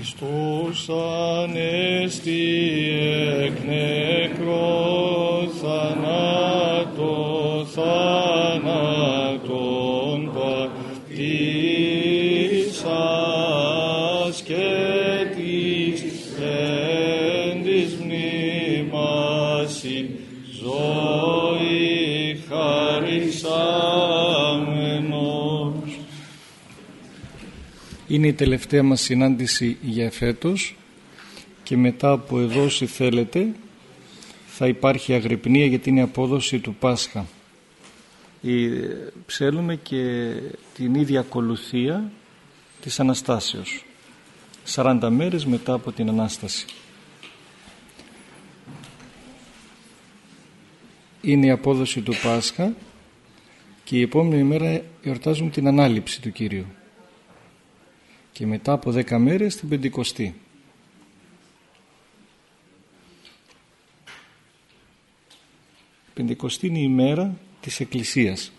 Χριστός ανέστη εκ νεκρός θανάτω Είναι η τελευταία μας συνάντηση για φέτος και μετά από εδώ όσοι θέλετε θα υπάρχει αγρυπνία γιατί είναι απόδοση του Πάσχα. Ψέλουμε και την ίδια ακολουθία της Αναστάσεως. 40 μέρες μετά από την Ανάσταση. Είναι η απόδοση του Πάσχα και η επόμενη μέρα εορτάζουμε την Ανάληψη του Κύριου και μετά από δέκα μέρες την Πεντηκοστή. Πεντηκοστή είναι η μέρα της Εκκλησίας.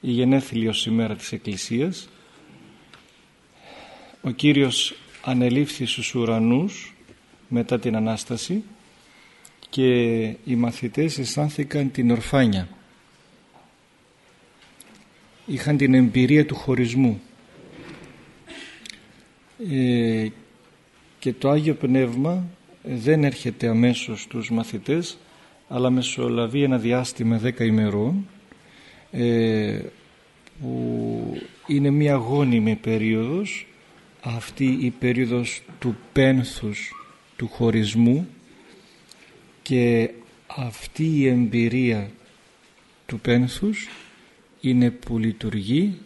Η γενέθλιος ημέρα της Εκκλησίας. Ο Κύριος ανελήφθη στους ουρανούς μετά την Ανάσταση και οι μαθητές αισθάνθηκαν την ορφάνια. Είχαν την εμπειρία του χωρισμού ε, και το Άγιο Πνεύμα δεν έρχεται αμέσως στους μαθητές αλλά μεσολαβεί ένα διάστημα δέκα ημερών ε, που είναι μια γόνιμη περίοδος. Αυτή η περίοδος του πένθους του χωρισμού και αυτή η εμπειρία του πένθους είναι που λειτουργεί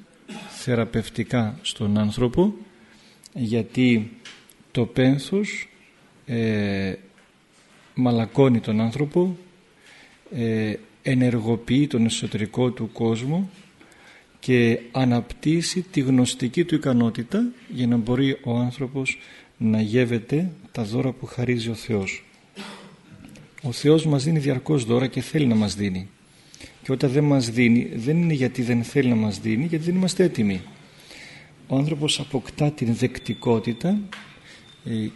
θεραπευτικά στον άνθρωπο γιατί το πένθος ε, μαλακώνει τον άνθρωπο ε, ενεργοποιεί τον εσωτερικό του κόσμο και αναπτύσσει τη γνωστική του ικανότητα για να μπορεί ο άνθρωπος να γεύεται τα δώρα που χαρίζει ο Θεός. Ο Θεός μας δίνει διαρκώς δώρα και θέλει να μας δίνει. Και όταν δεν μας δίνει δεν είναι γιατί δεν θέλει να μας δίνει γιατί δεν είμαστε έτοιμοι ο άνθρωπος αποκτά την δεκτικότητα ε,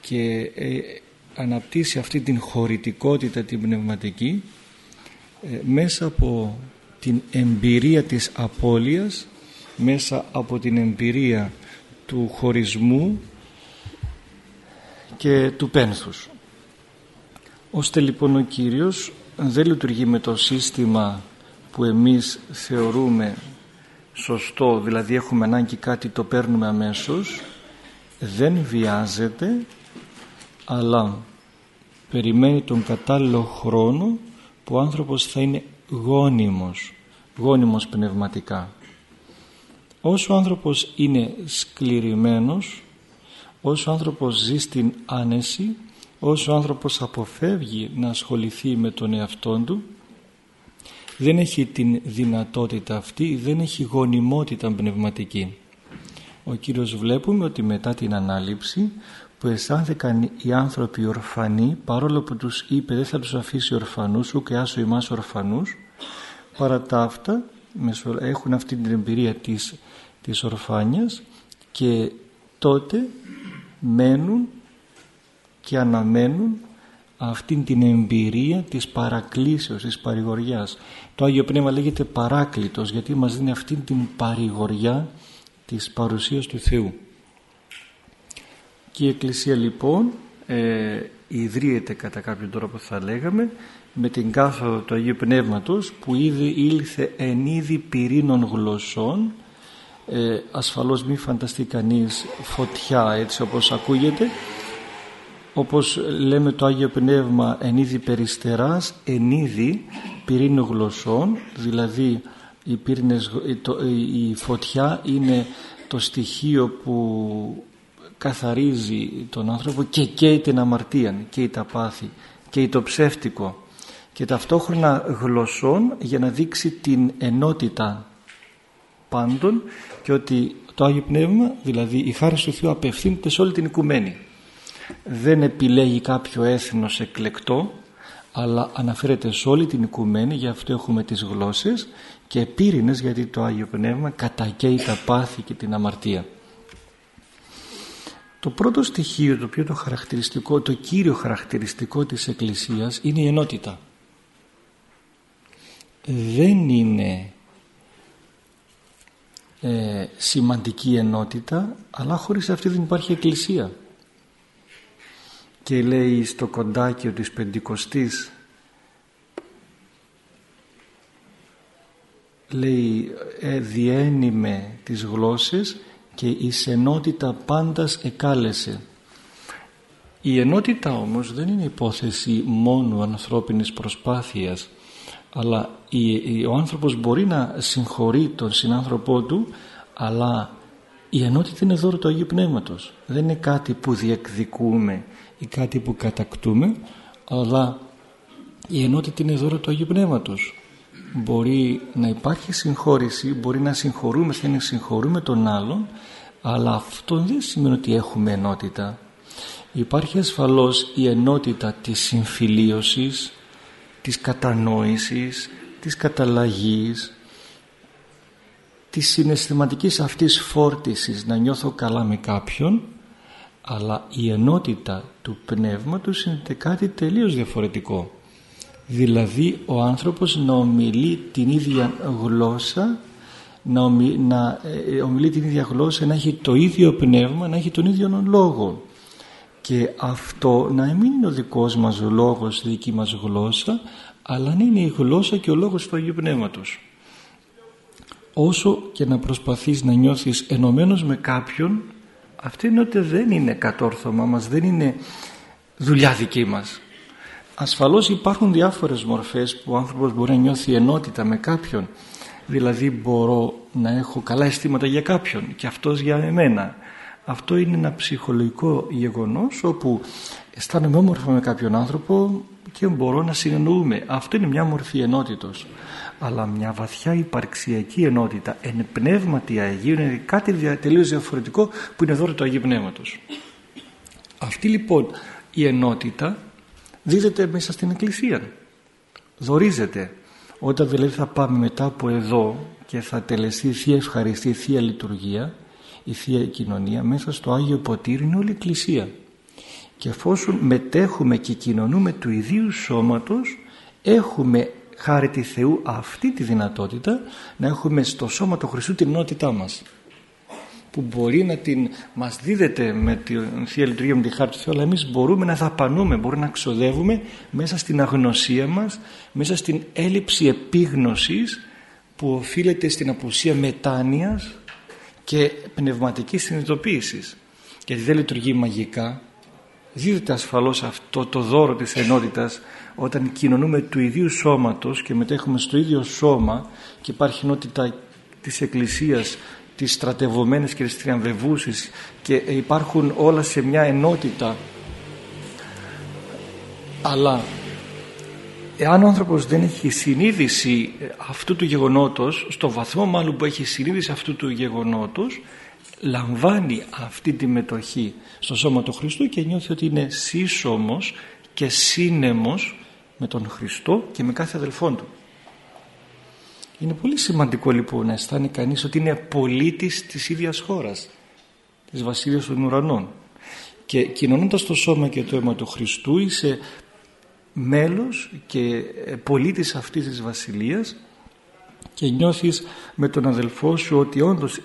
και ε, αναπτύσσει αυτή την χωρητικότητα την πνευματική ε, μέσα από την εμπειρία της απώλειας μέσα από την εμπειρία του χωρισμού και του πένθους. Ώστε λοιπόν ο Κύριος δεν λειτουργεί με το σύστημα που εμείς θεωρούμε σωστό δηλαδή έχουμε ανάγκη κάτι το παίρνουμε αμέσως. Δεν βιάζεται αλλά περιμένει τον κατάλληλο χρόνο που ο άνθρωπος θα είναι γόνιμος γόνιμος πνευματικά. Όσο ο άνθρωπος είναι σκληρημένος όσο ο άνθρωπος ζει στην άνεση όσο ο άνθρωπος αποφεύγει να ασχοληθεί με τον εαυτό του δεν έχει την δυνατότητα αυτή, δεν έχει γονιμότητα πνευματική. Ο Κύριος βλέπουμε ότι μετά την Ανάληψη που αισθάνθηκαν οι άνθρωποι ορφανοί παρόλο που τους είπε δεν θα τους αφήσει ορφανούς ούτε άσο εμάς ορφανούς παρά τα αυτά έχουν αυτή την εμπειρία της, της ορφάνιας και τότε μένουν και αναμένουν αυτήν την εμπειρία της παρακλήσεως, της παρηγοριάς. Το Άγιο Πνεύμα λέγεται παράκλητος γιατί μας δίνει αυτήν την παρηγοριά της παρουσίας του Θεού. Και η Εκκλησία λοιπόν ε, ιδρύεται κατά κάποιο τρόπο θα λέγαμε με την κάθοδο του Αγίου Πνεύματος που ήδη ήλθε εν είδη πυρήνων γλωσσών ε, ασφαλώς μην φανταστεί κανείς φωτιά έτσι όπως ακούγεται όπως λέμε το Άγιο Πνεύμα εν είδη περιστεράς, εν είδη πυρήνου γλωσσών, δηλαδή η, πύρινες, η φωτιά είναι το στοιχείο που καθαρίζει τον άνθρωπο και καίει την αμαρτία, καίει τα πάθη, καίει το ψεύτικο. Και ταυτόχρονα γλωσσών για να δείξει την ενότητα πάντων και ότι το Άγιο Πνεύμα, δηλαδή η χάρη του Θεού απευθύνεται σε όλη την οικουμένη δεν επιλέγει κάποιο έθνος εκλεκτό αλλά αναφέρεται σε όλη την οικουμένη γι' αυτό έχουμε τις γλώσσες και πύρινες γιατί το Άγιο Πνεύμα κατακαίει τα πάθη και την αμαρτία Το πρώτο στοιχείο, το οποίο το χαρακτηριστικό, το κύριο χαρακτηριστικό της Εκκλησίας είναι η ενότητα. Δεν είναι ε, σημαντική ενότητα, αλλά χωρίς αυτή δεν υπάρχει Εκκλησία. Και λέει στο κοντάκιο της Πεντηκοστής λέει ε, διένυμε τις γλώσσες και η ενότητα πάντας εκάλεσε. Η ενότητα όμως δεν είναι υπόθεση μόνο ανθρώπινης προσπάθειας αλλά ο άνθρωπος μπορεί να συγχωρεί τον συνάνθρωπό του αλλά η ενότητα είναι δώρο του Αγίου Πνεύματος. Δεν είναι κάτι που διεκδικούμε ή κάτι που κατακτούμε αλλά η ενότητα είναι δώρο του Αγίου Πνεύματος μπορεί να υπάρχει συγχώρηση, μπορεί να συγχωρούμε και να συγχωρούμε τον άλλον αλλά αυτό δεν σημαίνει ότι έχουμε ενότητα. Υπάρχει ασφαλώς η ενότητα της συμφιλίωσης, της κατανόησης, της καταλλαγής, της συναισθηματικής αυτής φόρτισης να νιώθω καλά με κάποιον αλλά η ενότητα του πνεύματος είναι κάτι τελείως διαφορετικό. Δηλαδή ο άνθρωπος να ομιλεί την ίδια γλώσσα να, να ε, ομιλεί την ίδια γλώσσα να έχει το ίδιο πνεύμα να έχει τον ίδιο λόγο. Και αυτό να μην είναι ο δικός μας λόγος η δική μας γλώσσα αλλά να είναι η γλώσσα και ο λόγος του Αγίου Πνεύματος. Όσο και να προσπαθείς να νιώθεις ενωμένος με κάποιον αυτή είναι ότι δεν είναι κατόρθωμα μας δεν είναι δουλειά δική μας Ασφαλώς υπάρχουν διάφορες μορφές που ο άνθρωπος μπορεί να νιώθει ενότητα με κάποιον. Δηλαδή μπορώ να έχω καλά αισθήματα για κάποιον και αυτός για εμένα. Αυτό είναι ένα ψυχολογικό γεγονός όπου αισθάνομαι όμορφα με κάποιον άνθρωπο και μπορώ να συνεννοούμε. Αυτό είναι μια μορφή ενότητος. Αλλά μια βαθιά υπαρξιακή ενότητα, εν πνεύματι Αγίου, είναι κάτι τελείως διαφορετικό που είναι δώρο του Αγίου Πνεύματος. Αυτή λοιπόν η ενότητα δίδεται μέσα στην εκκλησία. Δορίζεται. Όταν δηλαδή θα πάμε μετά από εδώ και θα τελεστεί η Θεία Ευχαριστή, η Θεία Λειτουργία η Θεία Κοινωνία μέσα στο Άγιο Ποτήρι είναι όλη η Εκκλησία. Και εφόσον μετέχουμε και κοινωνούμε του ιδίου σώματος έχουμε χάρη τη Θεού αυτή τη δυνατότητα να έχουμε στο σώμα του Χριστού την ενότητά μας που μπορεί να την μας δίδεται με τη Θεία Λειτουργία με τη Χάρη του Θεού αλλά εμείς μπορούμε να δαπανούμε, μπορούμε να ξοδεύουμε μέσα στην αγνωσία μας μέσα στην έλλειψη επίγνωσης που οφείλεται στην απουσία μετάνοιας και πνευματικής συνειδητοποίησης. Γιατί δεν λειτουργεί μαγικά δίδεται ασφαλώς αυτό το δώρο της ενότητας όταν κοινωνούμε του ιδίου σώματος και μετέχουμε στο ίδιο σώμα και υπάρχει ενότητα της Εκκλησίας τις στρατευωμένες και τις τριαμβευούσεις και υπάρχουν όλα σε μια ενότητα. Αλλά εάν ο άνθρωπος δεν έχει συνείδηση αυτού του γεγονότος στο βαθμό μάλλον που έχει συνείδηση αυτού του γεγονότος λαμβάνει αυτή τη μετοχή στο σώμα του Χριστού και νιώθει ότι είναι σύσσωμος και σύνεμος με τον Χριστό και με κάθε αδελφόν του είναι πολύ σημαντικό λοιπόν να αισθάνει κανείς ότι είναι πολίτης της ίδιας χώρας, της Βασίλειας των Ουρανών. Και κοινωνώντας το σώμα και το αίμα του Χριστού είσαι μέλος και πολίτης αυτής της Βασιλείας και νιώθεις με τον αδελφό σου ότι όντως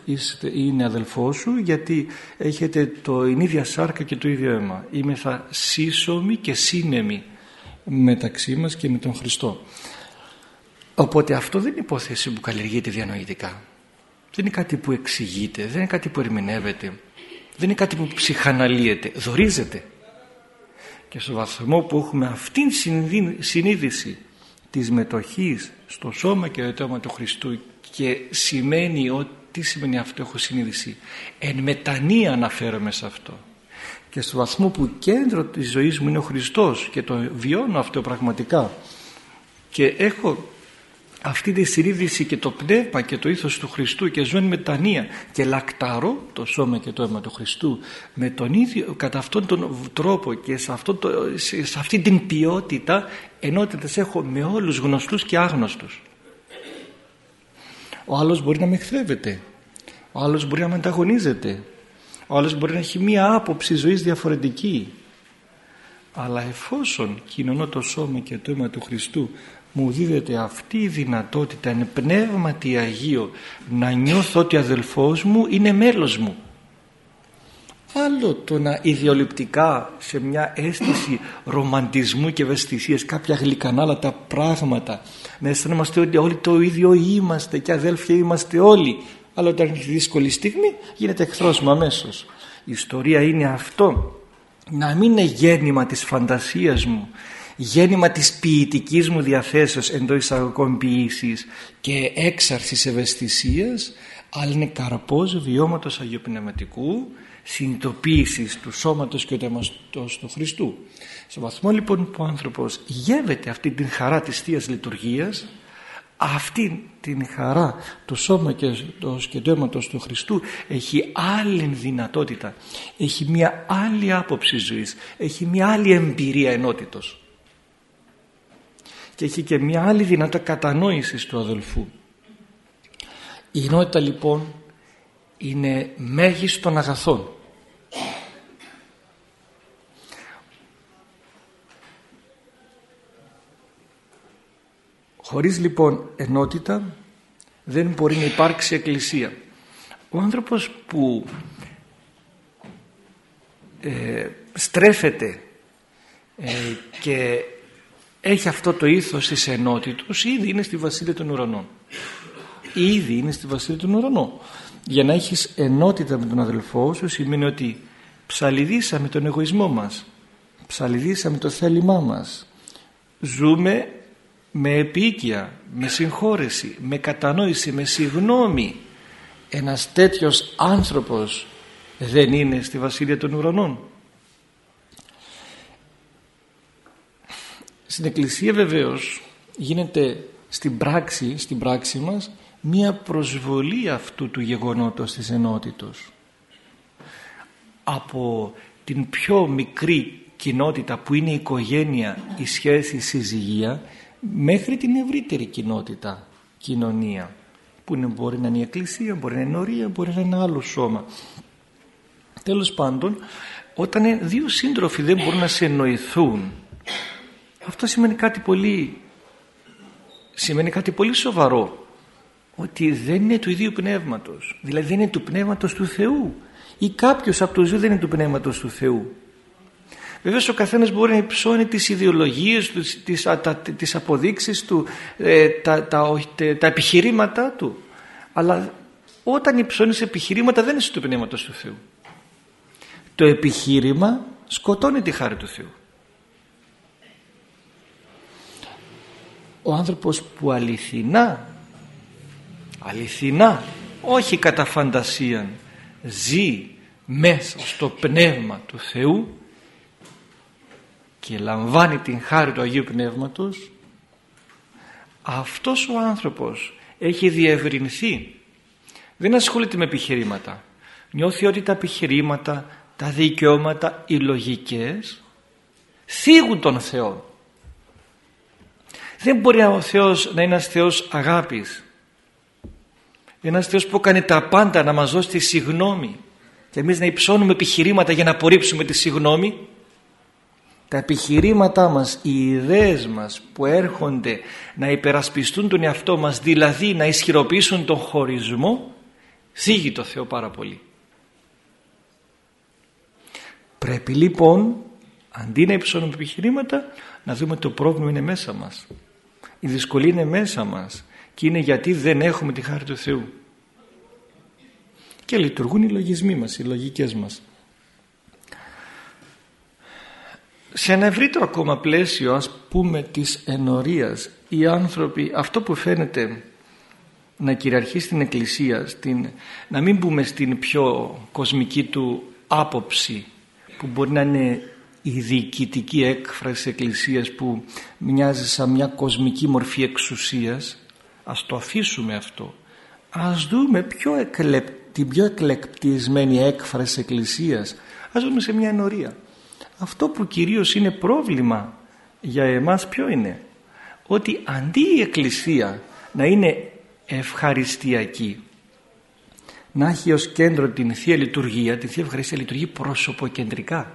είναι αδελφό σου γιατί έχετε το ίδια σάρκα και το ίδιο αίμα. Είμαι θα σύσσωμοι και σύνεμοι μεταξύ μας και με τον Χριστό. Οπότε αυτό δεν είναι υπόθεση που καλλιεργείται διανοητικά. Δεν είναι κάτι που εξηγείται, δεν είναι κάτι που ερμηνεύεται, δεν είναι κάτι που ψυχαναλύεται, δορίζεται. Και στο βαθμό που έχουμε αυτήν συνείδηση της μετοχής στο σώμα και το αίμα του Χριστού και σημαίνει ότι τι σημαίνει αυτό έχω συνείδηση εν μετανία αναφέρομαι σε αυτό και στο βαθμό που κέντρο της ζωής μου είναι ο Χριστός και το βιώνω αυτό πραγματικά και έχω αυτή τη συνείδηση και το πνεύμα και το ήθος του Χριστού και ζω εν μετανία και λακταρώ το σώμα και το αίμα του Χριστού με τον ίδιο, κατά αυτόν τον τρόπο και σε, αυτό το, σε αυτή την ποιότητα ενότητες έχω με όλους γνωστούς και άγνωστους. Ο άλλος μπορεί να με χθρεύεται ο άλλος μπορεί να με ανταγωνίζεται ο άλλος μπορεί να έχει μία άποψη ζωής διαφορετική. Αλλά εφόσον κοινωνώ το σώμα και το αίμα του Χριστού μου δίδεται αυτή η δυνατότητα εν πνεύματι Αγίο να νιώθω ότι ο αδελφός μου είναι μέλος μου. Άλλο το να ιδεολειπτικά σε μια αίσθηση ρομαντισμού και ευαισθησίας κάποια γλυκανάλατα πράγματα να αισθανόμαστε ότι όλοι το ίδιο είμαστε και αδέλφια είμαστε όλοι αλλά όταν έχει δύσκολη στιγμή γίνεται εχθρός μου αμέσως η ιστορία είναι αυτό να μην είναι γέννημα της φαντασίας μου γέννημα της ποιητικής μου διαθέσεως εντό εισαγωγικών ποιήσης και έξαρσης ευαισθησίας αλλά είναι καρπός βιώματος αγιοπνευματικού συνειδητοποίησης του σώματος και του του Χριστού. Στο βαθμό λοιπόν που ο άνθρωπος γεύεται αυτή την χαρά της Θείας Λειτουργίας αυτή την χαρά του σώμα και του αίματος του Χριστού έχει άλλη δυνατότητα έχει μια άλλη άποψη ζωής έχει μια άλλη εμπειρία ενότητος. Και έχει και μια άλλη δυνατότητα κατανόησης του αδελφού. Η ενότητα λοιπόν είναι μέγιστον αγαθών Χωρίς λοιπόν ενότητα δεν μπορεί να υπάρξει εκκλησία. Ο άνθρωπος που ε, στρέφεται ε, και έχει αυτό το ήθος της ενότητος ήδη είναι στη Βασίλεια των Ουρανών. Ήδη είναι στη Βασίλεια των Ουρανών. Για να έχεις ενότητα με τον αδελφό σου σημαίνει ότι ψαλιδίσαμε τον εγωισμό μας. Ψαλιδίσαμε το θέλημά μας. Ζούμε με επίκεια, με συγχώρεση, με κατανόηση, με συγνώμη ένας τέτοιος άνθρωπος δεν είναι στη Βασίλεια των Ουρανών. Στην Εκκλησία βεβαίως γίνεται στην πράξη, στην πράξη μας μία προσβολή αυτού του γεγονότος της ενότητος. Από την πιο μικρή κοινότητα που είναι η οικογένεια, η σχέση, η συζυγία μέχρι την ευρύτερη κοινότητα, κοινωνία που είναι, μπορεί να είναι η εκκλησία, μπορεί να είναι η νορία, μπορεί να είναι ένα άλλο σώμα. Τέλος πάντων, όταν δύο σύντροφοι δεν μπορούν να σε εννοηθούν, αυτό σημαίνει κάτι πολύ, σημαίνει κάτι πολύ σοβαρό. Ότι δεν είναι του ίδιου πνεύματος, δηλαδή δεν είναι του πνεύματος του Θεού ή κάποιος από τους δύο δεν είναι του πνεύματος του Θεού. Βέβαια ο καθένας μπορεί να υψώνει τις ιδεολογίες του, τις, τα, τις αποδείξεις του, ε, τα, τα, τα, επιχειρήματά του. Αλλά όταν υψώνεις επιχειρήματα δεν είσαι του Πνεύματος του Θεού. Το επιχείρημα σκοτώνει τη χάρη του Θεού. Ο άνθρωπος που αληθινά, αληθινά, όχι κατά φαντασία, ζει μέσα στο πνεύμα του Θεού και λαμβάνει την χάρη του Αγίου Πνεύματος αυτός ο άνθρωπος έχει διευρυνθεί. Δεν ασχολείται με επιχειρήματα. Νιώθει ότι τα επιχειρήματα τα δικαιώματα οι λογικές θίγουν τον Θεό. Δεν μπορεί ο Θεός να είναι ένας Θεός αγάπης. Ένας Θεός που κάνει τα πάντα να μας δώσει τη συγνώμη. Και εμείς να υψώνουμε επιχειρήματα για να απορρίψουμε τη συγνώμη τα επιχειρήματά μας, οι ιδέες μας που έρχονται να υπερασπιστούν τον εαυτό μας, δηλαδή να ισχυροποιήσουν τον χωρισμό, θίγει το Θεό πάρα πολύ. Πρέπει λοιπόν, αντί να υψώνουμε επιχειρήματα, να δούμε το πρόβλημα είναι μέσα μας. Η δυσκολία είναι μέσα μας και είναι γιατί δεν έχουμε τη χάρη του Θεού. Και λειτουργούν οι λογισμοί μας, οι λογικές μας. Σε ένα ευρύτερο ακόμα πλαίσιο ας πούμε της ενορίας οι άνθρωποι αυτό που φαίνεται να κυριαρχεί στην Εκκλησία στην, να μην μπούμε στην πιο κοσμική του άποψη που μπορεί να είναι η διοικητική έκφραση της Εκκλησίας που μοιάζει σαν μια κοσμική μορφή εξουσίας ας το αφήσουμε αυτό. Ας δούμε πιο την πιο εκλεπτισμένη έκφραση της Εκκλησίας. Ας δούμε σε μια ενορία αυτό που κυρίως είναι πρόβλημα για εμάς ποιο είναι; Ότι αντί η Εκκλησία να είναι ευχαριστιακή να έχει ως κέντρο την Θεία Λειτουργία, την Θεία Ευχαριστία λειτουργεί προσωποκεντρικά.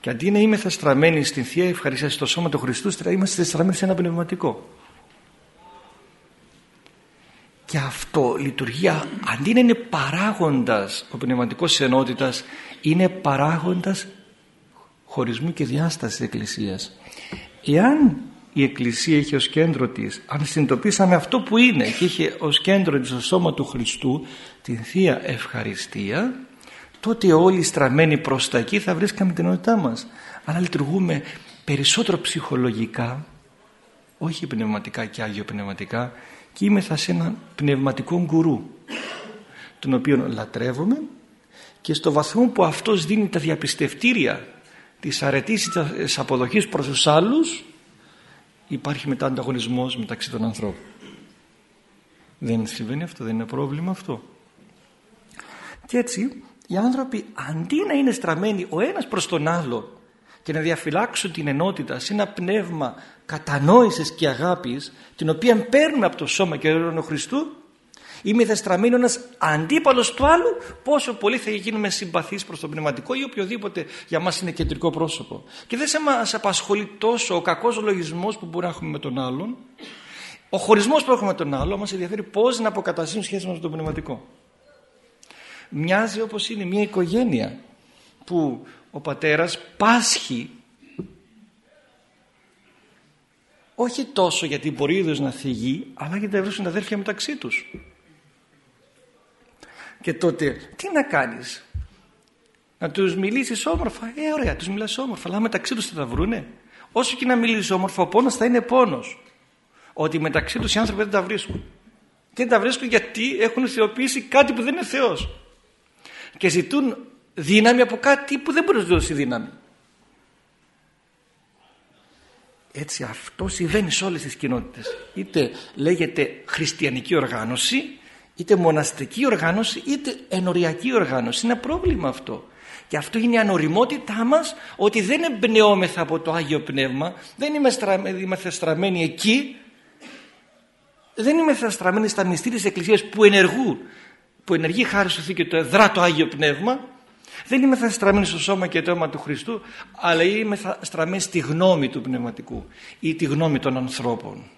Και αντί να είμαι θα στραμμένοι στην Θεία Ευχαριστία στο σώμα του Χριστού, είμαστε στραμμένοι σε ένα πνευματικό. Και αυτό λειτουργεί, αντί να είναι παράγοντας ο πνευματικός ενότητας, είναι παράγοντας χωρισμού και διάστασης της Εκκλησίας. Εάν η Εκκλησία έχει ως κέντρο της, αν συνειδητοποίησαμε αυτό που είναι και είχε ως κέντρο της το σώμα του Χριστού, την Θεία Ευχαριστία, τότε όλοι στραμμένοι προς τα εκεί θα βρίσκαμε την ενότητά μας. Αλλά λειτουργούμε περισσότερο ψυχολογικά, όχι πνευματικά και άγιο πνευματικά, και είμαι θα σε έναν πνευματικό γκουρού, τον οποίο λατρεύομαι και στο βαθμό που αυτός δίνει τα διαπιστευτήρια της αρετής της αποδοχής προς τους άλλους υπάρχει μετά ανταγωνισμός μεταξύ των ανθρώπων. Δεν συμβαίνει αυτό, δεν είναι πρόβλημα αυτό. Και έτσι οι άνθρωποι αντί να είναι στραμμένοι ο ένας προς τον άλλο και να διαφυλάξουν την ενότητα σε ένα πνεύμα κατανόησης και αγάπης την οποία παίρνουμε από το σώμα και το Χριστού Είμαι δεστραμμένο ένα αντίπαλος του άλλου, πόσο πολύ θα γίνουμε συμπαθείς προς το πνευματικό ή οποιοδήποτε για μας είναι κεντρικό πρόσωπο. Και δεν σε μας απασχολεί τόσο ο κακός λογισμός που μπορεί να έχουμε με τον άλλον, ο χωρισμός που έχουμε με τον άλλο, μας ενδιαφέρει πώς να αποκαταστήσουμε σχέση μας με το πνευματικό. Μοιάζει όπως είναι μια οικογένεια που ο πατέρας πάσχει όχι τόσο γιατί μπορεί ο να θυγεί αλλά γιατί να βρίσκουν τα αδέρφια μεταξύ τους και τότε τι να κάνεις; Να τους μιλήσεις όμορφα; Ε, ωραία, τους μιλάς όμορφα. Αλλά μεταξύ τους θα τα βρούνε. Όσο και να μιλήσεις όμορφα, ο πόνος θα είναι πόνος. Ότι μεταξύ τους οι άνθρωποι δεν τα βρίσκουν. Και δεν τα βρίσκουν γιατί έχουν θεοποιήσει κάτι που δεν είναι Θεός. Και ζητούν δύναμη από κάτι που δεν μπορεί να δώσει δύναμη. Έτσι αυτό συμβαίνει σε όλες τις κοινότητες. Είτε λέγεται χριστιανική οργάνωση είτε μοναστική οργάνωση είτε ενοριακή οργάνωση. Είναι πρόβλημα αυτό. Και αυτό είναι η ανοριμότητά μας ότι δεν εμπνεώμεθα από το Άγιο Πνεύμα, δεν είμαστε στραμμένοι εκεί, δεν είμαστε στραμμένοι στα μυστήρια της Εκκλησίας που ενεργούν, που ενεργεί χάρη στο Θήκη το εδρά το Άγιο Πνεύμα, δεν είμαστε στραμμένοι στο σώμα και το αίμα του Χριστού, αλλά είμαστε στραμμένοι στη γνώμη του πνευματικού ή τη γνώμη των ανθρώπων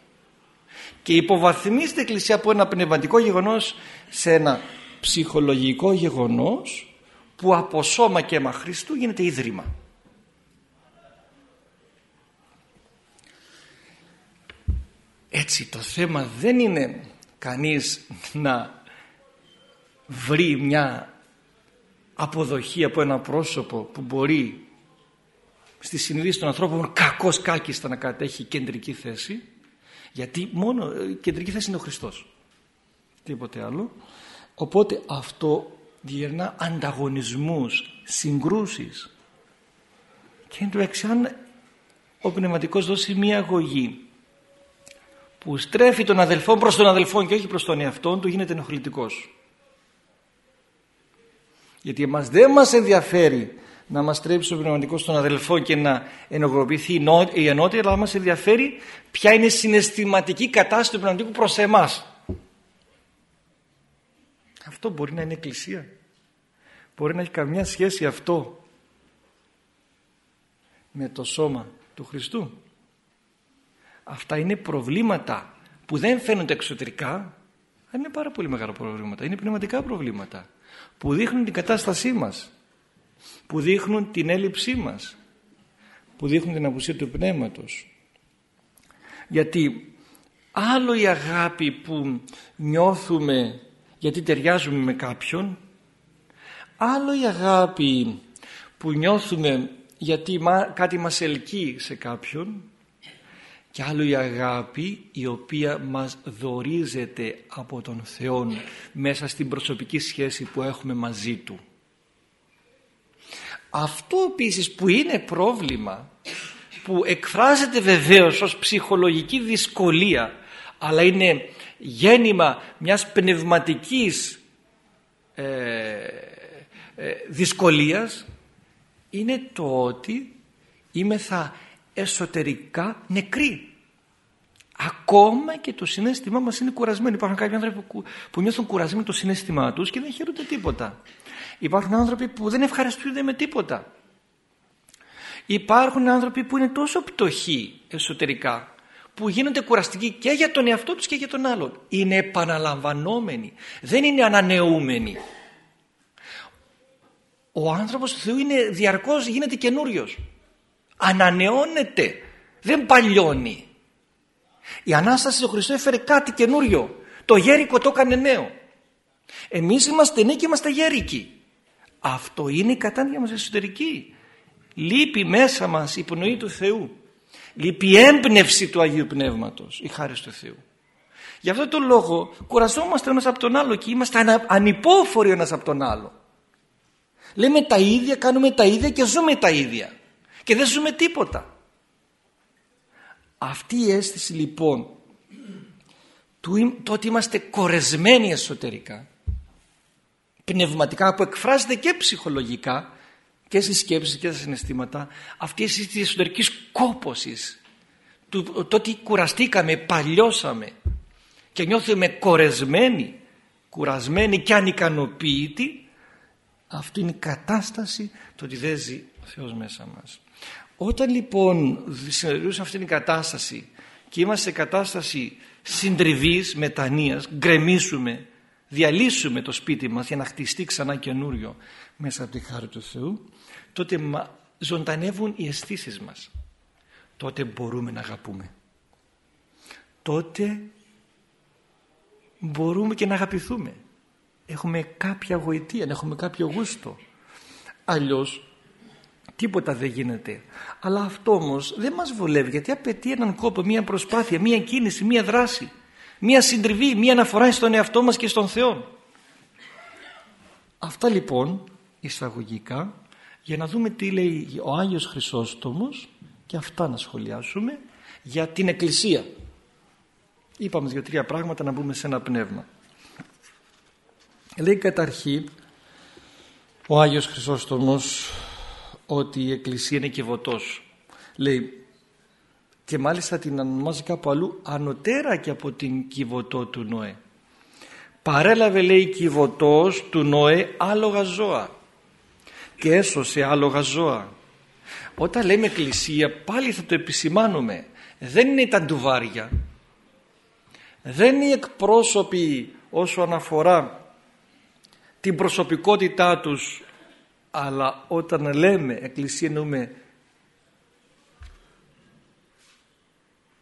και υποβαθμίζεται η Εκκλησία από ένα πνευματικό γεγονός σε ένα ψυχολογικό γεγονός που από σώμα και αίμα Χριστού γίνεται ίδρυμα. Έτσι το θέμα δεν είναι κανείς να βρει μια αποδοχή από ένα πρόσωπο που μπορεί στη συνείδηση των ανθρώπων κακός κάκιστα να κατέχει κεντρική θέση γιατί μόνο η κεντρική θέση είναι ο Χριστός. Τίποτε άλλο. Οπότε αυτό διερνά ανταγωνισμούς, συγκρούσεις. Και εν αν ο πνευματικός δώσει μία αγωγή που στρέφει τον αδελφό προς τον αδελφό και όχι προς τον εαυτό του γίνεται ενοχλητικός. Γιατί εμάς δεν μας ενδιαφέρει να μας τρέψει ο πνευματικός στον αδελφό και να ενεργοποιηθεί η ενότητα αλλά μας ενδιαφέρει ποια είναι η συναισθηματική κατάσταση του πνευματικού προς εμάς. Αυτό μπορεί να είναι εκκλησία. Μπορεί να έχει καμιά σχέση αυτό με το σώμα του Χριστού. Αυτά είναι προβλήματα που δεν φαίνονται εξωτερικά αλλά είναι πάρα πολύ μεγάλα προβλήματα. Είναι πνευματικά προβλήματα που δείχνουν την κατάστασή μας που δείχνουν την έλλειψή μας που δείχνουν την απουσία του πνεύματος γιατί άλλο η αγάπη που νιώθουμε γιατί ταιριάζουμε με κάποιον άλλο η αγάπη που νιώθουμε γιατί κάτι μας ελκύει σε κάποιον και άλλο η αγάπη η οποία μας δορίζεται από τον Θεό μέσα στην προσωπική σχέση που έχουμε μαζί Του. Αυτό επίσης που είναι πρόβλημα που εκφράζεται βεβαίως ως ψυχολογική δυσκολία αλλά είναι γέννημα μιας πνευματικής ε, ε, δυσκολίας είναι το ότι είμαι θα εσωτερικά νεκρή. Ακόμα και το συνέστημά μας είναι κουρασμένο. Υπάρχουν κάποιοι άνθρωποι που, που νιώθουν κουρασμένοι το συνέστημά τους και δεν χαίρονται τίποτα. Υπάρχουν άνθρωποι που δεν ευχαριστούνται με τίποτα. Υπάρχουν άνθρωποι που είναι τόσο πτωχοί εσωτερικά που γίνονται κουραστικοί και για τον εαυτό τους και για τον άλλον. Είναι επαναλαμβανόμενοι. Δεν είναι ανανεούμενοι. Ο άνθρωπος του Θεού είναι διαρκώς γίνεται καινούριος. Ανανεώνεται. Δεν παλιώνει. Η Ανάσταση του Χριστού έφερε κάτι καινούριο. Το γέρικο το έκανε νέο. Εμείς είμαστε νέοι και είμαστε γέρικοι. Αυτό είναι η κατάνοια μας εσωτερική. Λείπει μέσα μας η πνοή του Θεού. Λείπει η έμπνευση του Αγίου Πνεύματος, η χάρη του Θεού. Γι' αυτό τον λόγο κουραζόμαστε ένας από τον άλλο και είμαστε ανυπόφοροι ένας από τον άλλο. Λέμε τα ίδια, κάνουμε τα ίδια και ζούμε τα ίδια. Και δεν ζούμε τίποτα. Αυτή η αίσθηση λοιπόν του, το ότι είμαστε κορεσμένοι εσωτερικά πνευματικά που εκφράζεται και ψυχολογικά και στις σκέψεις και στα συναισθήματα αυτή η αίσθηση της εσωτερικής κόπωσης το, το ότι κουραστήκαμε, παλιώσαμε και νιώθουμε κορεσμένοι κουρασμένοι και ανικανοποιητοί αυτή είναι η κατάσταση το ότι δεν ζει ο Θεός μέσα μας. Όταν λοιπόν συναντηρούμε αυτήν την κατάσταση και είμαστε σε κατάσταση συντριβής, μετανοίας, γκρεμίσουμε, διαλύσουμε το σπίτι μας για να χτιστεί ξανά καινούριο μέσα από τη χάρη του Θεού, τότε ζωντανεύουν οι αισθήσεις μας. Τότε μπορούμε να αγαπούμε. Τότε μπορούμε και να αγαπηθούμε. Έχουμε κάποια γοητεία, έχουμε κάποιο γούστο. Αλλιώς Τίποτα δεν γίνεται. Αλλά αυτό όμως δεν μας βολεύει γιατί απαιτεί έναν κόπο, μία προσπάθεια, μία κίνηση, μία δράση. Μία συντριβή, μία αναφορά στον εαυτό μας και στον Θεό. Αυτά λοιπόν εισαγωγικά για να δούμε τι λέει ο Άγιος Χρυσόστομος και αυτά να σχολιάσουμε για την Εκκλησία. Είπαμε δύο-τρία πράγματα να μπούμε σε ένα πνεύμα. Λέει καταρχή ο Άγιος Χρυσόστομος ότι η Εκκλησία είναι κυβωτός. Λέει και μάλιστα την ονομάζει κάπου αλλού ανωτέρα και από την κυβωτό του Νοέ. Παρέλαβε λέει κυβωτός του Νοέ άλογα ζώα και έσωσε άλογα ζώα. Όταν λέμε εκκλησία πάλι θα το επισημάνουμε. Δεν είναι τα ντουβάρια. Δεν είναι οι εκπρόσωποι όσο αναφορά την προσωπικότητά τους αλλά όταν λέμε εκκλησία εννοούμε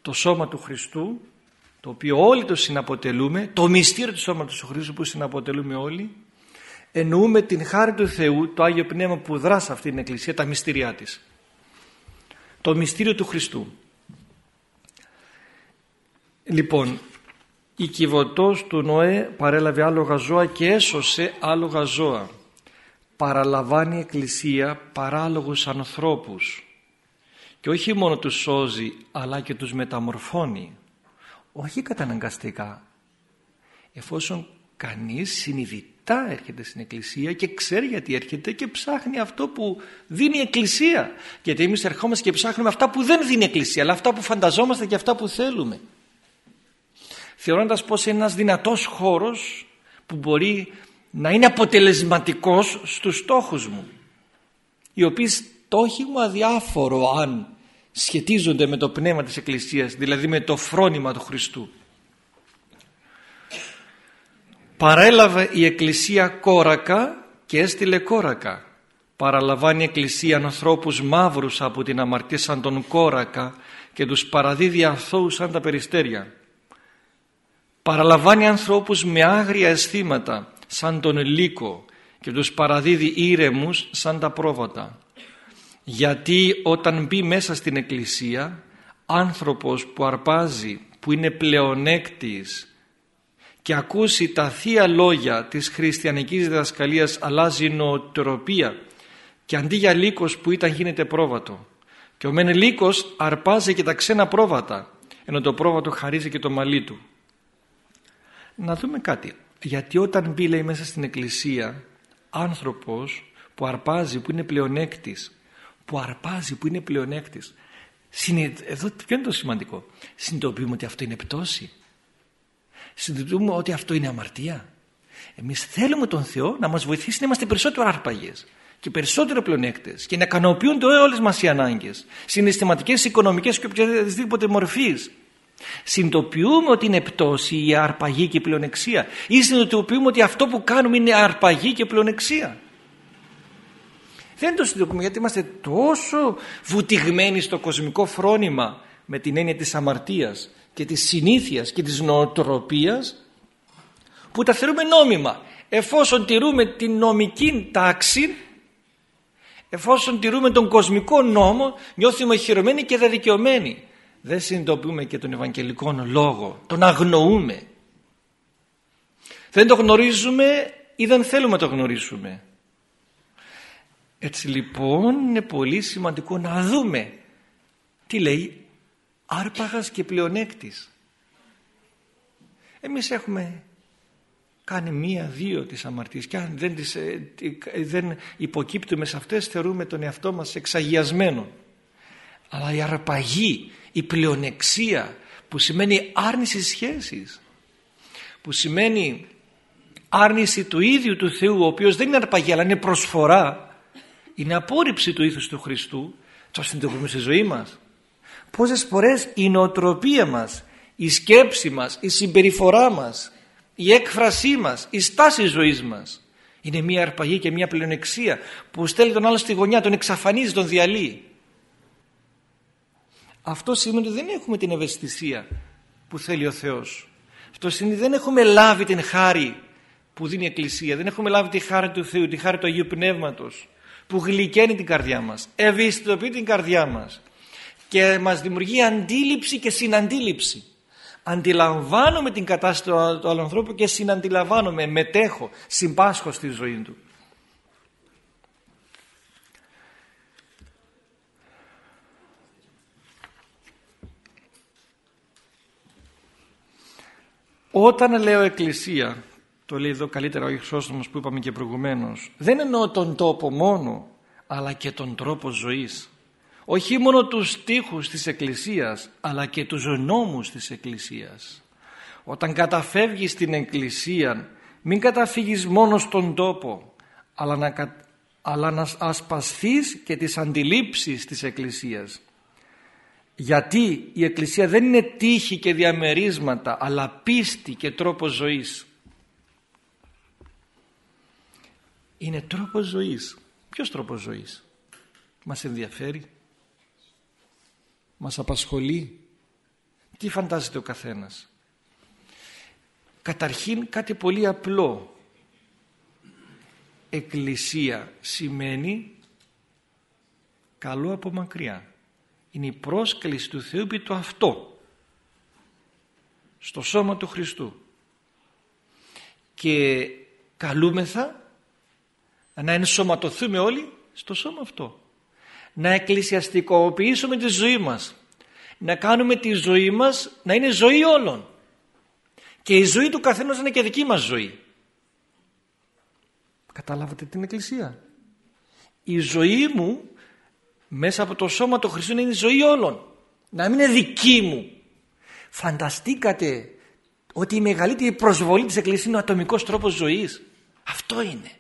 το σώμα του Χριστού το οποίο όλοι το συναποτελούμε το μυστήριο του σώματος του Χριστού που συναποτελούμε όλοι εννοούμε την χάρη του Θεού το Άγιο Πνεύμα που δράσει αυτή την εκκλησία τα μυστήριά της. Το μυστήριο του Χριστού. Λοιπόν η κυβωτός του Νοέ παρέλαβε άλογα ζώα και έσωσε άλογα ζώα. Παραλαμβάνει η Εκκλησία παράλογους ανθρώπους και όχι μόνο τους σώζει αλλά και τους μεταμορφώνει. Όχι καταναγκαστικά. Εφόσον κανείς συνειδητά έρχεται στην Εκκλησία και ξέρει γιατί έρχεται και ψάχνει αυτό που δίνει η Εκκλησία. Γιατί εμείς ερχόμαστε και ψάχνουμε αυτά που δεν δίνει η Εκκλησία αλλά αυτά που φανταζόμαστε και αυτά που θέλουμε. Θεωρώντας πως είναι ένας δυνατός χώρος που μπορεί να είναι αποτελεσματικός στους στόχους μου οι οποίοι στόχοι μου αδιάφορο αν σχετίζονται με το πνεύμα της Εκκλησίας δηλαδή με το φρόνημα του Χριστού. Παρέλαβε η Εκκλησία κόρακα και έστειλε κόρακα. Παραλαμβάνει η Εκκλησία ανθρώπους μαύρους από την αμαρτία σαν τον κόρακα και τους παραδίδει αθώους σαν τα περιστέρια. Παραλαμβάνει ανθρώπους με άγρια αισθήματα σαν τον λύκο και τους παραδίδει ήρεμους σαν τα πρόβατα. Γιατί όταν μπει μέσα στην εκκλησία άνθρωπος που αρπάζει, που είναι πλεονέκτης και ακούσει τα θεία λόγια της χριστιανικής διδασκαλίας αλλάζει νοοτροπία. Και αντί για λύκος που ήταν γίνεται πρόβατο. Και ο μεν λύκος αρπάζει και τα ξένα πρόβατα ενώ το πρόβατο χαρίζει και το μαλλί του. Να δούμε κάτι. Γιατί όταν μπει λέει μέσα στην εκκλησία άνθρωπος που αρπάζει που είναι πλεονέκτης που αρπάζει που είναι πλεονέκτης Εδώ ποιο είναι το σημαντικό; Συνειδητοποιούμε ότι αυτό είναι πτώση. Συνειδητοποιούμε ότι αυτό είναι αμαρτία. Εμείς θέλουμε τον Θεό να μας βοηθήσει να είμαστε περισσότερο άρπαγες και περισσότερο πλεονέκτες και να ικανοποιούνται όλες μας οι ανάγκες συναισθηματικές, οικονομικές και οποιαδήποτε μορφής. Συνειδητοποιούμε ότι είναι πτώση η αρπαγή και η πλεονεξία ή συνειδητοποιούμε ότι αυτό που κάνουμε είναι αρπαγή και πλεονεξία. Δεν το συνειδητοποιούμε γιατί είμαστε τόσο βουτυγμένοι στο κοσμικό φρόνημα με την έννοια της αμαρτίας και της συνήθειας και της νοοτροπίας που τα θεωρούμε νόμιμα. Εφόσον τηρούμε την νομική τάξη εφόσον τηρούμε τον κοσμικό νόμο νιώθουμε χειρομένοι και δεδικαιωμένοι. Δεν συνειδητοποιούμε και τον Ευαγγελικό λόγο τον αγνοούμε. Δεν το γνωρίζουμε ή δεν θέλουμε να το γνωρίσουμε έτσι λοιπόν είναι πολύ σημαντικό να δούμε τι λέει άρπαγας και πλεονέκτης. Εμείς έχουμε κάνει μία-δύο τις αμαρτίες και αν δεν, τις, ε, δεν υποκύπτουμε σε αυτές θεωρούμε τον εαυτό μας εξαγιασμένο. Αλλά η αρπαγή, η πλεονεξία που σημαίνει άρνηση σχέσης που σημαίνει άρνηση του ίδιου του Θεού ο οποίος δεν είναι αρπαγή αλλά είναι προσφορά είναι απόρριψη του ήθους του Χριστού το συνειδητοποιούμε στη ζωή μας πόσες φορές η νοοτροπία μας η σκέψη μας, η συμπεριφορά μας η έκφρασή μας, η στάση ζωής μας είναι μια αρπαγή και μια πλεονεξία που στέλνει τον άλλο στη γωνιά, τον εξαφανίζει, τον διαλύει. Αυτό σημαίνει ότι δεν έχουμε την ευαισθησία που θέλει ο Θεός. Αυτό σημαίνει ότι δεν έχουμε λάβει την χάρη που δίνει η Εκκλησία. Δεν έχουμε λάβει τη χάρη του Θεού, τη χάρη του Αγίου Πνεύματος που γλυκαίνει την καρδιά μας, ευαισθητοποιεί την καρδιά μας και μας δημιουργεί αντίληψη και συναντήληψη αντιλαμβάνομαι την κατάσταση του άλλου ανθρώπου και συναντιλαμβάνομαι, μετέχω, συμπάσχω στη ζωή του. Όταν λέω εκκλησία, το λέει εδώ καλύτερα ο Ιησόσtomος που είπαμε και προηγουμένως, δεν εννοώ τον τόπο μόνο, αλλά και τον τρόπο ζωής όχι μόνο τους στίχους της Εκκλησίας αλλά και τους νόμους της Εκκλησίας. Όταν καταφεύγεις στην Εκκλησία μην καταφύγεις μόνο στον τόπο αλλά να, αλλά να ασπασθείς και τις αντιλήψεις της Εκκλησίας. Γιατί η Εκκλησία δεν είναι τύχη και διαμερίσματα αλλά πίστη και τρόπο ζωής. Είναι τρόπος ζωής. Ποιος τρόπος ζωής; Μας ενδιαφέρει; Μας απασχολεί; Τι φαντάζεται ο καθένας; Καταρχήν κάτι πολύ απλό. Εκκλησία σημαίνει καλό από μακριά. Είναι η πρόσκληση του Θεού επί το αυτό. Στο σώμα του Χριστού. Και καλούμεθα να ενσωματωθούμε όλοι στο σώμα αυτό. Να εκκλησιαστικοποιήσουμε τη ζωή μας. Να κάνουμε τη ζωή μας να είναι ζωή όλων. Και η ζωή του καθένας είναι και δική μας ζωή. Καταλάβατε την εκκλησία; Η ζωή μου μέσα από το σώμα του Χριστού είναι η ζωή όλων. Να μην είναι δική μου. Φανταστήκατε ότι η μεγαλύτερη προσβολή της εκκλησίας είναι ο ατομικός τρόπος ζωής. Αυτό είναι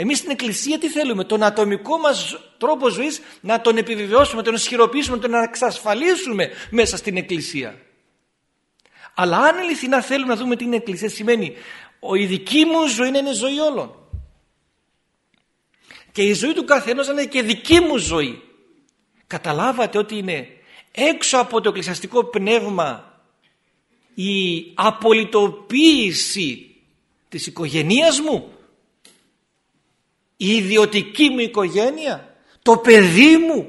εμείς στην Εκκλησία τι θέλουμε, τον ατομικό μας τρόπο ζωής να τον επιβεβαιώσουμε, να τον ισχυροποιήσουμε, να τον εξασφαλίσουμε μέσα στην Εκκλησία. Αλλά αν αληθινά θέλουμε να δούμε τι είναι Εκκλησία σημαίνει η δική μου ζωή να είναι ζωή όλων. Και η ζωή του καθενός να είναι και δική μου ζωή. Καταλάβατε ότι είναι έξω από το εκκλησιαστικό πνεύμα η απολυτοποίηση της οικογενείας μου; Η ιδιωτική μου οικογένεια, το παιδί μου,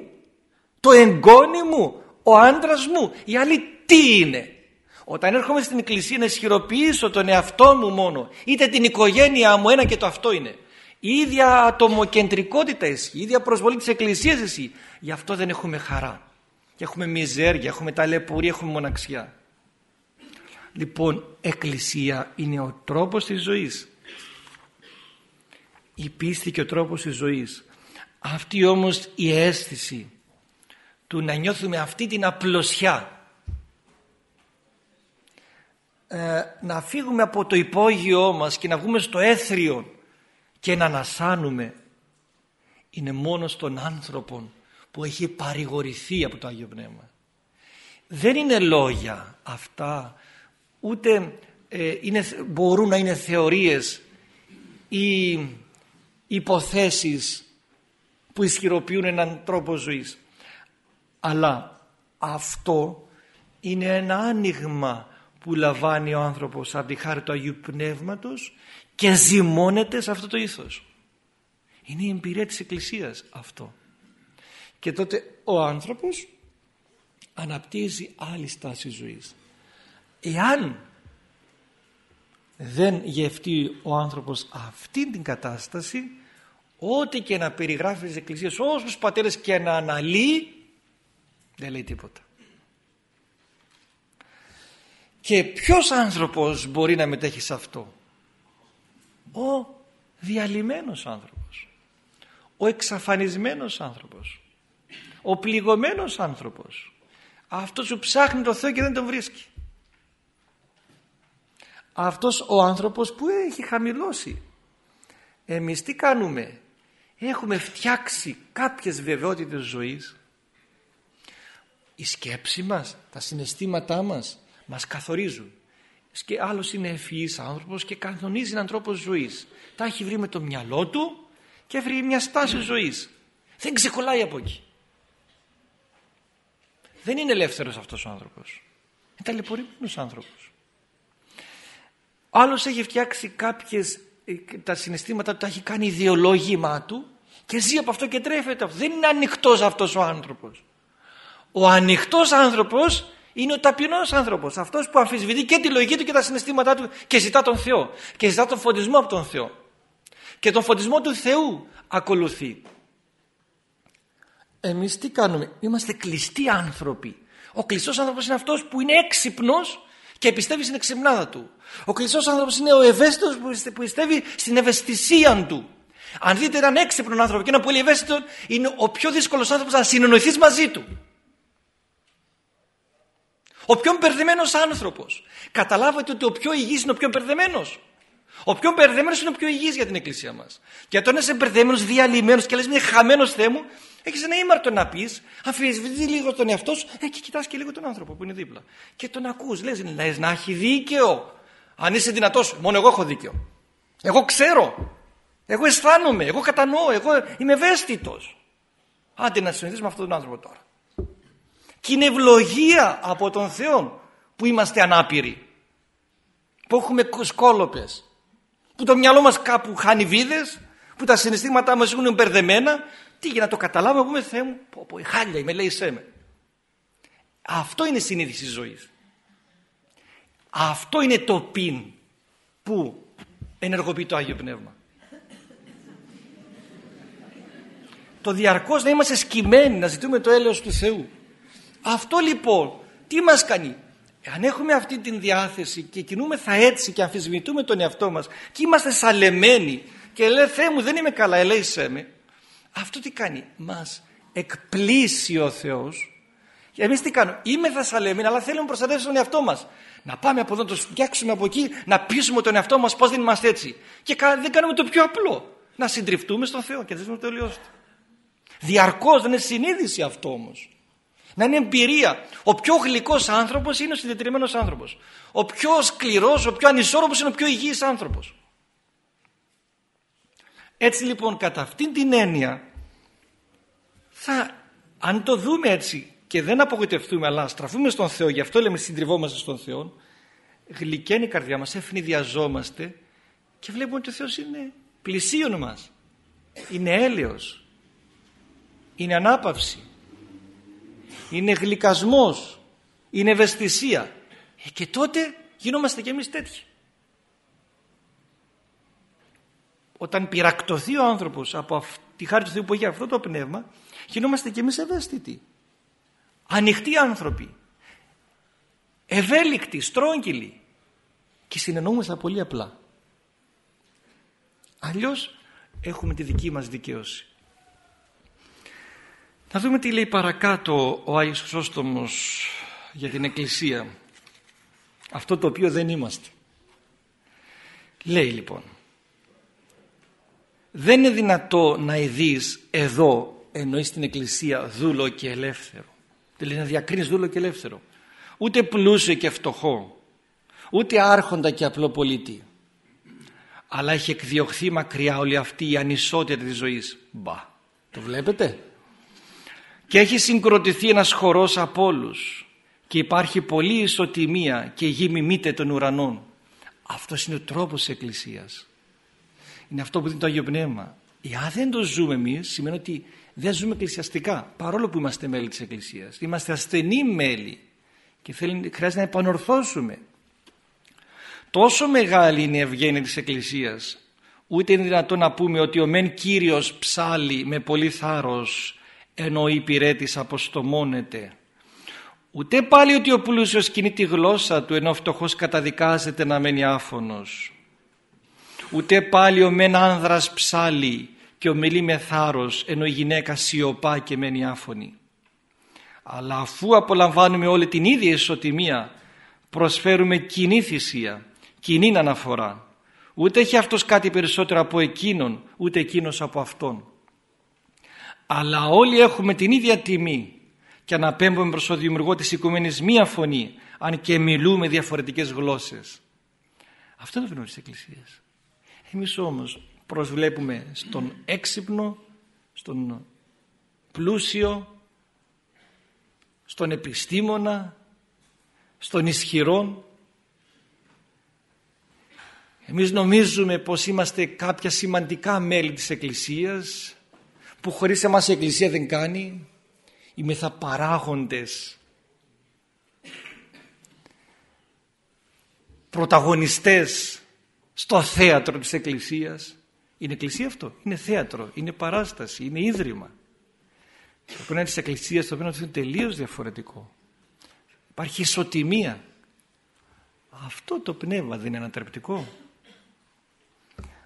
το εγγόνι μου, ο άντρας μου, οι άλλοι τι είναι; Όταν έρχομαι στην εκκλησία να ισχυροποιήσω τον εαυτό μου μόνο, είτε την οικογένειά μου, ένα και το αυτό είναι. Η ίδια ατομοκεντρικότητα εσύ, η ίδια προσβολή της εκκλησίας εσύ. Γι' αυτό δεν έχουμε χαρά. Και έχουμε μιζέρια, έχουμε ταλαιπωρία, έχουμε μοναξιά. Λοιπόν, εκκλησία είναι ο τρόπος της ζωής η πίστη και ο τρόπος της ζωής. Αυτή όμως η αίσθηση του να νιώθουμε αυτή την απλωσιά ε, να φύγουμε από το υπόγειό μας και να βγούμε στο έθριο και να ανασάνουμε είναι μόνο στον άνθρωπο που έχει παρηγορηθεί από το Άγιο Πνεύμα. Δεν είναι λόγια αυτά, ούτε ε, είναι, μπορούν να είναι θεωρίες ή υποθέσεις που ισχυροποιούν έναν τρόπο ζωής. Αλλά αυτό είναι ένα άνοιγμα που λαμβάνει ο άνθρωπος από τη χάρη του Αγίου Πνεύματος και ζυμώνεται σε αυτό το ήθος. Είναι η εμπειρία της Εκκλησίας αυτό. Και τότε ο άνθρωπος αναπτύσσει άλλη στάση ζωής. Εάν δεν γευτεί ο άνθρωπος αυτή την κατάσταση ό,τι και να περιγράφει τις εκκλησίες όσους πατέρες και να αναλύει δεν λέει τίποτα. Και ποιος άνθρωπος μπορεί να μετέχει σε αυτό; Ο διαλυμένος άνθρωπος. Ο εξαφανισμένος άνθρωπος. Ο πληγωμένος άνθρωπος. Αυτός που ψάχνει το Θεό και δεν τον βρίσκει. Αυτός ο άνθρωπος που έχει χαμηλώσει. Εμείς τι κάνουμε; Έχουμε φτιάξει κάποιες βεβαιότητες ζωής. Η σκέψη μας, τα συναισθήματά μας μας καθορίζουν. Και άλλος είναι ευφυής άνθρωπος και κανονίζει έναν τρόπο ζωής. Τα έχει βρει με το μυαλό του και βρει μια στάση ζωής. Δεν ξεκολλάει από εκεί. Δεν είναι ελεύθερος αυτός ο άνθρωπος. Είναι ταλαιπωρημένος άνθρωπος. Άλλος έχει φτιάξει κάποιες, ε, τα συναισθήματα του, τα έχει κάνει ιδεολόγημά του και ζει από αυτό και τρέφεται. Δεν είναι ανοιχτός αυτός ο άνθρωπος. Ο ανοιχτός άνθρωπος είναι ο ταπεινός άνθρωπος. Αυτός που αμφισβητεί και τη λογική του και τα συναισθήματά του και ζητά τον Θεό. Και ζητά τον φωτισμό από τον Θεό. Και τον φωτισμό του Θεού ακολουθεί. Εμείς τι κάνουμε; Είμαστε κλειστοί άνθρωποι. Ο κλειστός άνθρωπος είναι αυτός που είναι έξυπνος και πιστεύεις στην εξυπνάδα του. Ο κλειστός άνθρωπος είναι ο ευαίσθητος που πιστεύει στην ευαισθησία του. Αν δείτε έναν έξυπνο άνθρωπο και έναν πολύ ευαίσθητο, είναι ο πιο δύσκολος άνθρωπος να συνεννοηθείς μαζί του. Ο πιο μπερδεμένος άνθρωπος. Καταλάβατε ότι ο πιο υγιής είναι ο πιο μπερδεμένος. Ο πιο μπερδεμένος είναι ο πιο υγιής για την εκκλησία μας. Και όταν είσαι μπερδεμένος, διαλυμένος και λες είναι χαμένος Θεέ μου, έχεις ένα ήμαρτο να πεις, αμφισβητεί λίγο τον εαυτό σου ε, και κοιτάς και λίγο τον άνθρωπο που είναι δίπλα. Και τον ακούς, λες να έχει δίκαιο. Αν είσαι δυνατός, μόνο εγώ έχω δίκαιο. Εγώ ξέρω. Εγώ αισθάνομαι. Εγώ κατανοώ. Εγώ είμαι ευαίσθητος. Άντε να συνεχίσουμε με αυτόν τον άνθρωπο τώρα. Και είναι ευλογία από τον Θεό που είμαστε ανάπηροι. Που έχουμε σκόλοπες. Που το μυαλό μας κάπου χάνει βίδες. Που τα συναισθήματά μας έχουν μπερδεμένα. Τι για να το καταλάβουμε πούμε Θεέ μου. Πω πω χάλια είμαι λέει σε με. Αυτό είναι συνείδηση ζωής. Αυτό είναι το πιν που ενεργοποιεί το Άγιο Πνεύμα. Το διαρκώς να είμαστε σκυμμένοι, να ζητούμε το έλεος του Θεού. Αυτό λοιπόν τι μας κάνει; Αν έχουμε αυτή την διάθεση και κινούμεθα έτσι και αμφισβητούμε τον εαυτό μας και είμαστε σαλεμένοι και λέει Θεέ μου δεν είμαι καλά ελέησέ με αυτό τι κάνει; Μας εκπλήσει ο Θεός και εμείς τι κάνουμε; Είμαι σαλεμένοι αλλά θέλουμε να προστατεύσουμε τον εαυτό μας να πάμε από εδώ να το φτιάξουμε από εκεί να πείσουμε τον εαυτό μας πως δεν είμαστε έτσι και δεν κάνουμε το πιο απλό να συντριφτούμε στον Θεό και δεν το τελειώσει διαρκώς δεν είναι συνείδηση αυτό όμως να είναι εμπειρία. Ο πιο γλυκός άνθρωπος είναι ο συντετριμένος άνθρωπος. Ο πιο σκληρός, ο πιο ανισόρροπος είναι ο πιο υγιής άνθρωπος. Έτσι λοιπόν κατά αυτήν την έννοια θα, αν το δούμε έτσι και δεν απογοητευτούμε αλλά στραφούμε στον Θεό γι' αυτό λέμε συντριβόμαστε στον Θεό γλυκαίνει η καρδιά μας, ευνηδιαζόμαστε και βλέπουμε ότι ο Θεός είναι πλησίον μας είναι έλεος είναι ανάπαυση είναι γλυκασμός, είναι ευαισθησία. Ε, και τότε γινόμαστε κι εμείς τέτοιοι. Όταν πειρακτωθεί ο άνθρωπος από τη χάρη του Θεού που έχει αυτό το πνεύμα, γινόμαστε κι εμείς ευαίσθητοι. Ανοιχτοί άνθρωποι. Ευέλικτοι, στρόγγυλοι. Και συνεννοούμαστε πολύ απλά. Αλλιώς έχουμε τη δική μας δικαίωση. Να δούμε τι λέει παρακάτω ο Άγιος Χρυσόστομος για την Εκκλησία. Αυτό το οποίο δεν είμαστε. Λέει λοιπόν δεν είναι δυνατό να ειδείς εδώ εννοεί στην Εκκλησία δούλο και ελεύθερο. Δηλαδή να διακρίνεις δούλο και ελεύθερο. Ούτε πλούσιο και φτωχό. Ούτε άρχοντα και απλό πολίτη. Αλλά έχει εκδιωχθεί μακριά όλη αυτή η ανισότητα της ζωής. Μπα. Το βλέπετε; Και έχει συγκροτηθεί ένας χορός από όλους. Και υπάρχει πολλή ισοτιμία και η γη μιμείται των ουρανών. Αυτός είναι ο τρόπος της Εκκλησίας. Είναι αυτό που δίνει το Άγιο Πνεύμα. Εάν δεν το ζούμε εμείς, σημαίνει ότι δεν ζούμε εκκλησιαστικά. Παρόλο που είμαστε μέλη της Εκκλησίας. Είμαστε ασθενεί μέλη. Και χρειάζεται να επανορθώσουμε. Τόσο μεγάλη είναι η ευγένεια της Εκκλησίας ούτε είναι δυνατόν να πούμε ότι ο μεν Κύριος ψάλει με πολύ θάρρος ενώ ο υπηρέτης αποστομώνεται ούτε πάλι ότι ο πλούσιος κινεί τη γλώσσα του ενώ ο φτωχός καταδικάζεται να μένει άφωνος ούτε πάλι ο μεν άνδρας ψάλει και ομιλεί με θάρρος ενώ η γυναίκα σιωπά και μένει άφωνη. Αλλά αφού απολαμβάνουμε όλη την ίδια ισοτιμία προσφέρουμε κοινή θυσία, κοινή αναφορά. Ούτε έχει αυτός κάτι περισσότερο από εκείνον, ούτε εκείνος από αυτόν. Αλλά όλοι έχουμε την ίδια τιμή και αναπέμπουμε προς το δημιουργό της οικουμένης μία φωνή, αν και μιλούμε διαφορετικές γλώσσες. Αυτό είναι το πνεύμα της Εκκλησίας. Εμείς όμως προσβλέπουμε στον έξυπνο, στον πλούσιο, στον επιστήμονα, στον ισχυρό. Εμείς νομίζουμε πως είμαστε κάποια σημαντικά μέλη της Εκκλησίας που χωρίς εμάς η Εκκλησία δεν κάνει. Οι μεθαπαράγοντες πρωταγωνιστές στο θέατρο της Εκκλησίας. Είναι Εκκλησία αυτό, είναι θέατρο, είναι παράσταση, είναι ίδρυμα. Το πνεύμα της Εκκλησίας το πνεύμα είναι τελείως διαφορετικό. Υπάρχει ισοτιμία. Αυτό το πνεύμα δεν είναι ανατρεπτικό.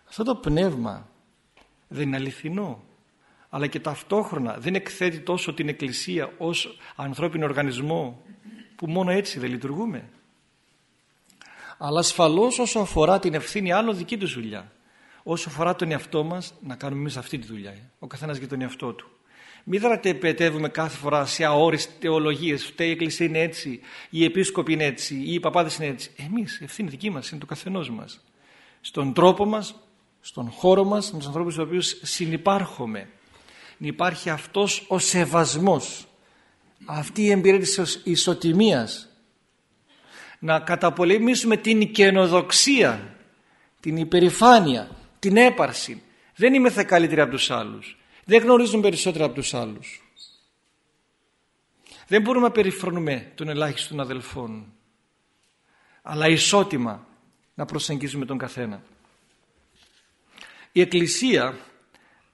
Αυτό το πνεύμα δεν είναι αληθινό. Αλλά και ταυτόχρονα δεν εκθέτει τόσο την Εκκλησία ως ανθρώπινο οργανισμό που μόνο έτσι δεν λειτουργούμε αλλά ασφαλώς όσο αφορά την ευθύνη άλλο δική τους δουλειά. Όσο αφορά τον εαυτό μας να κάνουμε εμείς αυτή τη δουλειά. Ο καθένας για τον εαυτό του. Μην δρατεπαιτεύουμε κάθε φορά σε αόριστες θεολογίες. Φταίει η Εκκλησία είναι έτσι, οι επίσκοποι είναι έτσι, οι παπάδες είναι έτσι. Εμείς, ευθύνη δική μας, είναι του καθενός μας. Στον τρόπο μας, στον χώρο μας, με τους ανθρώπους στους οποίους συνυπάρχουμε. Υπάρχει αυτός ο σεβασμός. Αυτή η εμπειρία της ισοτιμίας να καταπολεμήσουμε την καινοδοξία, την υπερηφάνεια, την έπαρση. Δεν είμαι θα καλύτεροι από τους άλλους. Δεν γνωρίζουν περισσότερα από τους άλλους. Δεν μπορούμε να περιφρονούμε τον ελάχιστο των αδελφών. Αλλά ισότιμα να προσεγγίζουμε τον καθένα. Η Εκκλησία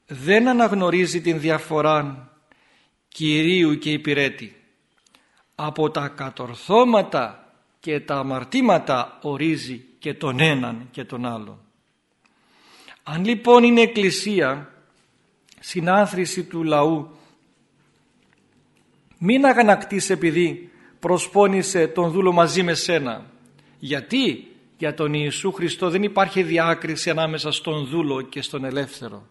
δεν αναγνωρίζει την διαφορά Κυρίου και υπηρέτη. Από τα κατορθώματα και τα αμαρτήματα ορίζει και τον έναν και τον άλλον. Αν λοιπόν είναι εκκλησία συνάθρηση του λαού μην αγανακτείς επειδή προσπώνησε τον δούλο μαζί με σένα. Γιατί; Για τον Ιησού Χριστό δεν υπάρχει διάκριση ανάμεσα στον δούλο και στον ελεύθερο.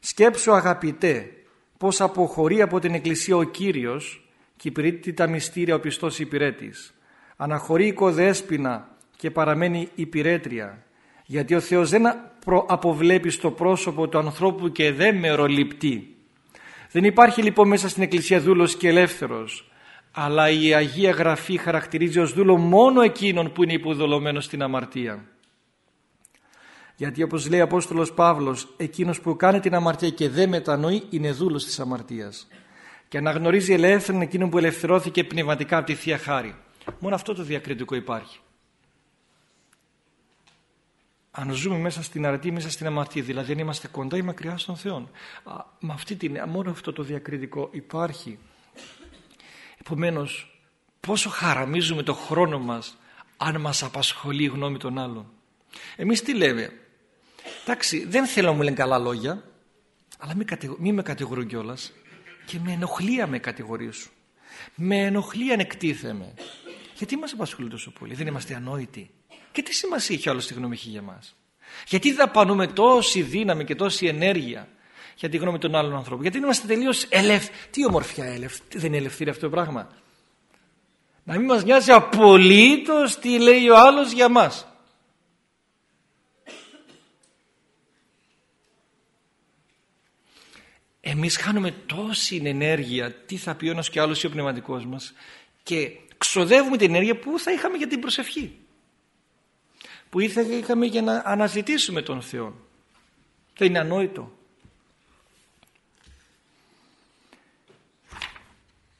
Σκέψου αγαπητέ πως αποχωρεί από την Εκκλησία ο Κύριος και υπηρετεί τα μυστήρια ο πιστός υπηρέτης. Αναχωρεί οικοδέσποινα και παραμένει υπηρέτρια. Γιατί ο Θεός δεν αποβλέπει στο πρόσωπο του ανθρώπου και δεν μεροληπτεί. Δεν υπάρχει λοιπόν μέσα στην Εκκλησία δούλος και ελεύθερος. Αλλά η Αγία Γραφή χαρακτηρίζει ως δούλο μόνο εκείνον που είναι υποδολωμένος στην αμαρτία. Γιατί όπως λέει ο Απόστολος Παύλος, εκείνος που κάνει την αμαρτία και δεν μετανοεί είναι δούλος της αμαρτίας. Και αναγνωρίζει ελεύθερον εκείνον που ελευθερώθηκε πνευματικά από τη Θεία Χάρη. Μόνο αυτό το διακριτικό υπάρχει. Αν ζούμε μέσα στην αρτή, μέσα στην αμαρτία, δηλαδή αν είμαστε κοντά ή μακριά στον Θεό. Με αυτή την, μόνο αυτό το διακριτικό υπάρχει. Επομένως, πόσο χαραμίζουμε το χρόνο μας αν μας απασχολεί η γνώμη των άλλων. Εμείς τι λέμε, Εντάξει, δεν θέλω να μου λένε καλά λόγια, αλλά μην, κατηγο... με κατηγορούν κιόλας και με ενοχλεί με κατηγορήσουν. Με ενοχλεί αν εκτίθεμαι. Γιατί μας απασχολεί τόσο πολύ, δεν είμαστε ανόητοι; Και τι σημασία έχει όλο στη γνώμη έχει για μας; Γιατί δαπανούμε τόση δύναμη και τόση ενέργεια για τη γνώμη των άλλων ανθρώπων; Γιατί είμαστε τελείως ελεύθεροι. Τι ομορφιά ελεύθερη. Δεν είναι ελευθερία αυτό το πράγμα; Να μην μας νοιάζει απολύτως τι λέει ο άλλος για μας. Εμείς χάνουμε τόση ενέργεια, τι θα πει ο ένας και άλλος ή ο πνευματικός μας και ξοδεύουμε την ενέργεια που θα είχαμε για την προσευχή. Που είχαμε για να αναζητήσουμε τον Θεό. Δεν είναι ανόητο.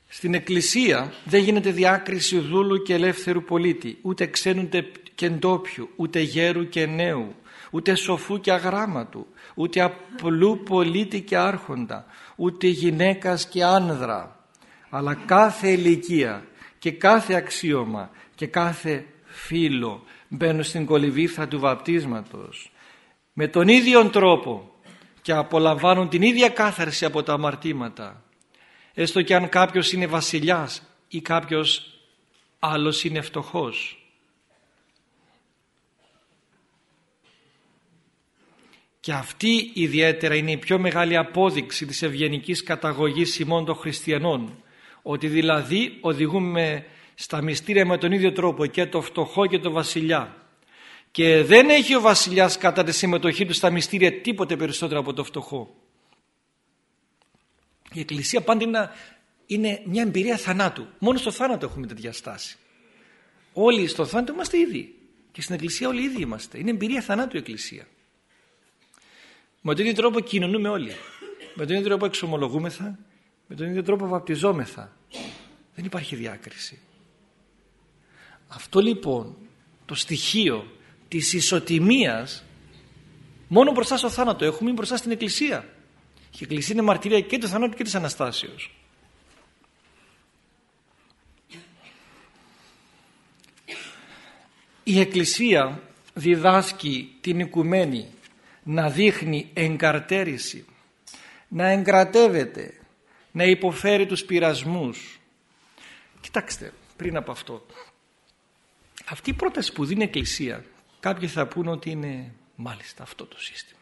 Στην Εκκλησία δεν γίνεται διάκριση δούλου και ελεύθερου πολίτη, ούτε ξένου και ντόπιου, ούτε γέρου και νέου, ούτε σοφού και αγράμματου, ούτε απλού πολίτη και άρχοντα, ούτε γυναίκας και άνδρα, αλλά κάθε ηλικία και κάθε αξίωμα και κάθε φίλο μπαίνουν στην κολυβήθρα του βαπτίσματος με τον ίδιο τρόπο και απολαμβάνουν την ίδια κάθαρση από τα αμαρτήματα έστω και αν κάποιος είναι βασιλιάς ή κάποιος άλλος είναι φτωχός. Και αυτή ιδιαίτερα είναι η πιο μεγάλη απόδειξη της ευγενικής καταγωγής ημών των χριστιανών ότι δηλαδή οδηγούμε στα μυστήρια με τον ίδιο τρόπο και το φτωχό και το βασιλιά και δεν έχει ο βασιλιάς κατά τη συμμετοχή του στα μυστήρια τίποτε περισσότερο από το φτωχό η Εκκλησία πάντα είναι μια εμπειρία θανάτου. Μόνο στο θάνατο έχουμε τέτοια στάση. Όλοι στο θάνατο είμαστε ίδιοι. Και στην Εκκλησία όλοι ίδιοι είμαστε. Είναι εμπειρία θανάτου η Εκκλησία. Με τον ίδιο τρόπο κοινωνούμε όλοι. Με τον ίδιο τρόπο εξομολογούμεθα. Με τον ίδιο τρόπο βαπτιζόμεθα. Δεν υπάρχει διάκριση. Αυτό λοιπόν το στοιχείο της ισοτιμίας μόνο μπροστά στο θάνατο έχουμε ή μπροστά στην Εκκλησία. Και η Εκκλησία είναι μαρτυρία και του θανάτου και της Αναστάσεως. Η Εκκλησία διδάσκει την οικουμένη να δείχνει εγκαρτέρηση, να εγκρατεύεται, να υποφέρει τους πειρασμούς. Κοιτάξτε, πριν από αυτό, αυτή η πρόταση που δίνει η Εκκλησία, κάποιοι θα πούν ότι είναι μάλιστα αυτό το σύστημα.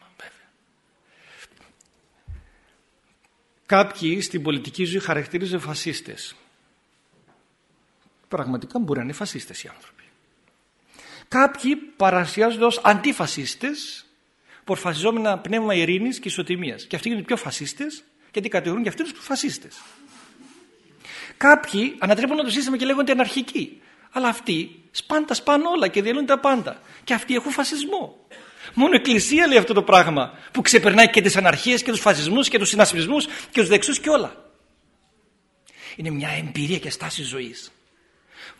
Κάποιοι στην πολιτική ζωή χαρακτηρίζονται φασίστες. Πραγματικά μπορεί να είναι φασίστες οι άνθρωποι. Κάποιοι παρασιάζονται ως αντιφασίστες προφασιζόμενα ένα πνεύμα ειρήνης και ισοτιμίας. Και αυτοί είναι πιο φασίστες γιατί κατηγορούν και αυτούς τους φασίστες. Κάποιοι ανατρέπουν το σύστημα και λέγονται αναρχικοί. Αλλά αυτοί σπάνε τα σπάνε όλα και διαλύουν τα πάντα. Και αυτοί έχουν φασισμό. Μόνο η Εκκλησία λέει αυτό το πράγμα που ξεπερνάει και τις αναρχίες και τους φασισμούς και τους συνασπισμούς και τους δεξιούς και όλα. Είναι μια εμπειρία και στάση ζωής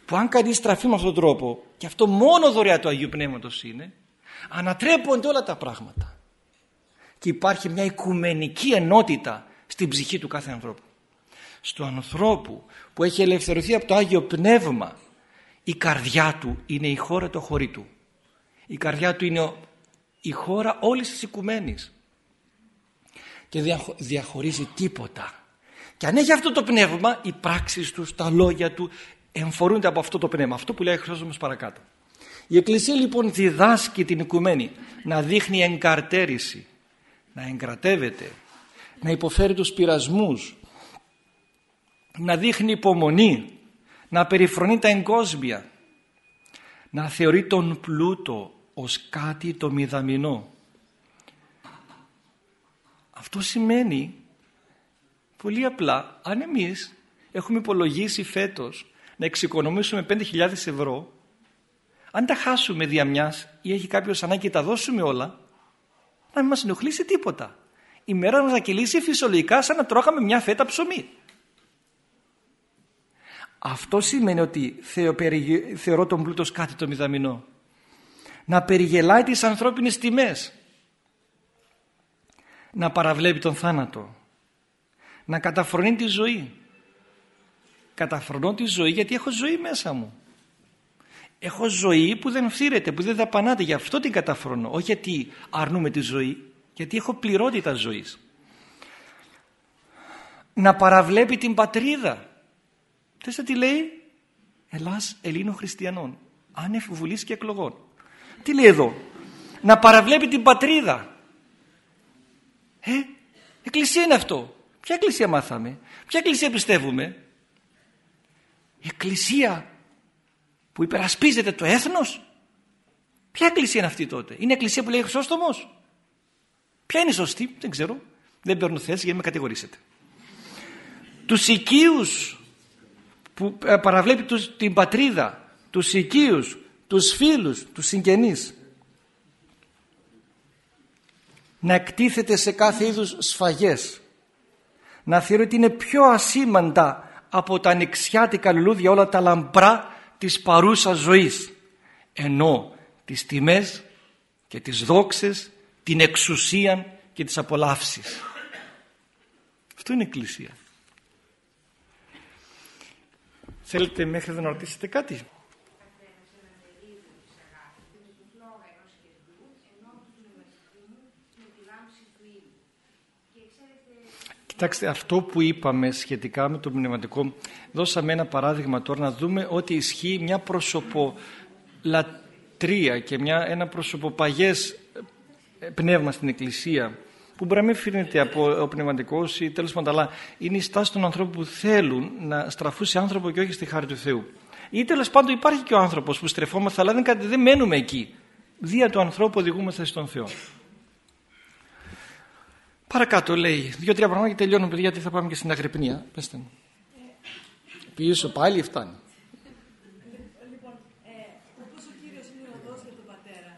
που αν κανείς στραφεί με αυτόν τον τρόπο και αυτό μόνο δωρεά του Αγίου Πνεύματος είναι ανατρέπονται όλα τα πράγματα και υπάρχει μια οικουμενική ενότητα στην ψυχή του κάθε ανθρώπου. Στο ανθρώπου που έχει ελευθερωθεί από το Άγιο Πνεύμα η καρδιά του είναι η χώρα του χωρί Η καρδιά του είναι η χώρα όλης της οικουμένης και δεν διαχωρίζει τίποτα. Και αν έχει αυτό το πνεύμα, οι πράξεις τους, τα λόγια του εμφορούνται από αυτό το πνεύμα. Αυτό που λέει ο παρακάτω. Η Εκκλησία λοιπόν διδάσκει την οικουμένη να δείχνει εγκαρτέρηση, να εγκρατεύεται, να υποφέρει τους πειρασμούς, να δείχνει υπομονή, να περιφρονεί τα εγκόσμια, να θεωρεί τον πλούτο ως κάτι το μηδαμινό. Αυτό σημαίνει πολύ απλά αν εμείς έχουμε υπολογίσει φέτος να εξοικονομήσουμε 5.000 ευρώ αν τα χάσουμε δια μιας ή έχει κάποιος ανάγκη και τα δώσουμε όλα να μην μας ενοχλήσει τίποτα. Η μέρα μας να κυλήσει φυσιολογικά σαν να τρώγαμε μια φέτα ψωμί. Αυτό σημαίνει ότι θεωρώ τον πλούτος κάτι το μηδαμινό. Να περιγελάει τις ανθρώπινες τιμές. Να παραβλέπει τον θάνατο. Να καταφρονεί τη ζωή. Καταφρονώ τη ζωή γιατί έχω ζωή μέσα μου Έχω ζωή που δεν φθήρεται, που δεν δαπανάται. Γι' αυτό την καταφρονώ. Όχι γιατί αρνούμε τη ζωή, γιατί έχω πληρότητα ζωής. Να παραβλέπει την πατρίδα. Θες τι λέει; Ελλάς Ελλήνων Χριστιανών. Άνευ βουλής και εκλογών. Τι λέει εδώ; Να παραβλέπει την πατρίδα. Ε, εκκλησία είναι αυτό. Ποια εκκλησία μάθαμε; Ποια εκκλησία πιστεύουμε; Η εκκλησία που υπερασπίζεται το έθνος. Ποια εκκλησία είναι αυτή τότε; Είναι η εκκλησία που λέει Χρυσόστομος. Ποια είναι η σωστή; Δεν ξέρω. Δεν παίρνω θέση γιατί με κατηγορήσετε. Τους οικείους που ε, παραβλέπει τους, την πατρίδα. Τους οικείους. Τους φίλους. Τους συγγενείς. Να εκτίθεται σε κάθε είδους σφαγές. Να θεωρεί ότι είναι πιο ασήμαντα από τα ανοιξιάτικα λουλούδια όλα τα λαμπρά της παρούσας ζωής ενώ τις τιμές και τις δόξες την εξουσία και τις απολαύσεις. Αυτό είναι η Εκκλησία. Θέλετε μέχρι εδώ να ρωτήσετε κάτι; Κοιτάξτε, αυτό που είπαμε σχετικά με το πνευματικό, δώσαμε ένα παράδειγμα τώρα να δούμε ότι ισχύει μια προσωπολατρεία και μια, ένα προσωποπαγές ε, πνεύμα στην Εκκλησία που μπορεί να μην φαίνεται από ο πνευματικός ή τέλος πάντων, αλλά είναι η στάση των ανθρώπων που θέλουν να στραφούν σε άνθρωπο και όχι στη χάρη του Θεού. Ή τέλος πάντων υπάρχει και ο άνθρωπος που στρεφόμαστε, αλλά δεν, δεν μένουμε εκεί. Δια του ανθρώπου οδηγούμαστε στον Θεό. Παρακάτω λέει, δύο-τρία πράγματα και τελειώνουμε παιδιά γιατί θα πάμε και στην Αγρυπνία. Πεςτε μου. Πίσω πάλι φτάνει. Λοιπόν, ε, όπως ο Κύριος είναι οδός για τον πατέρα,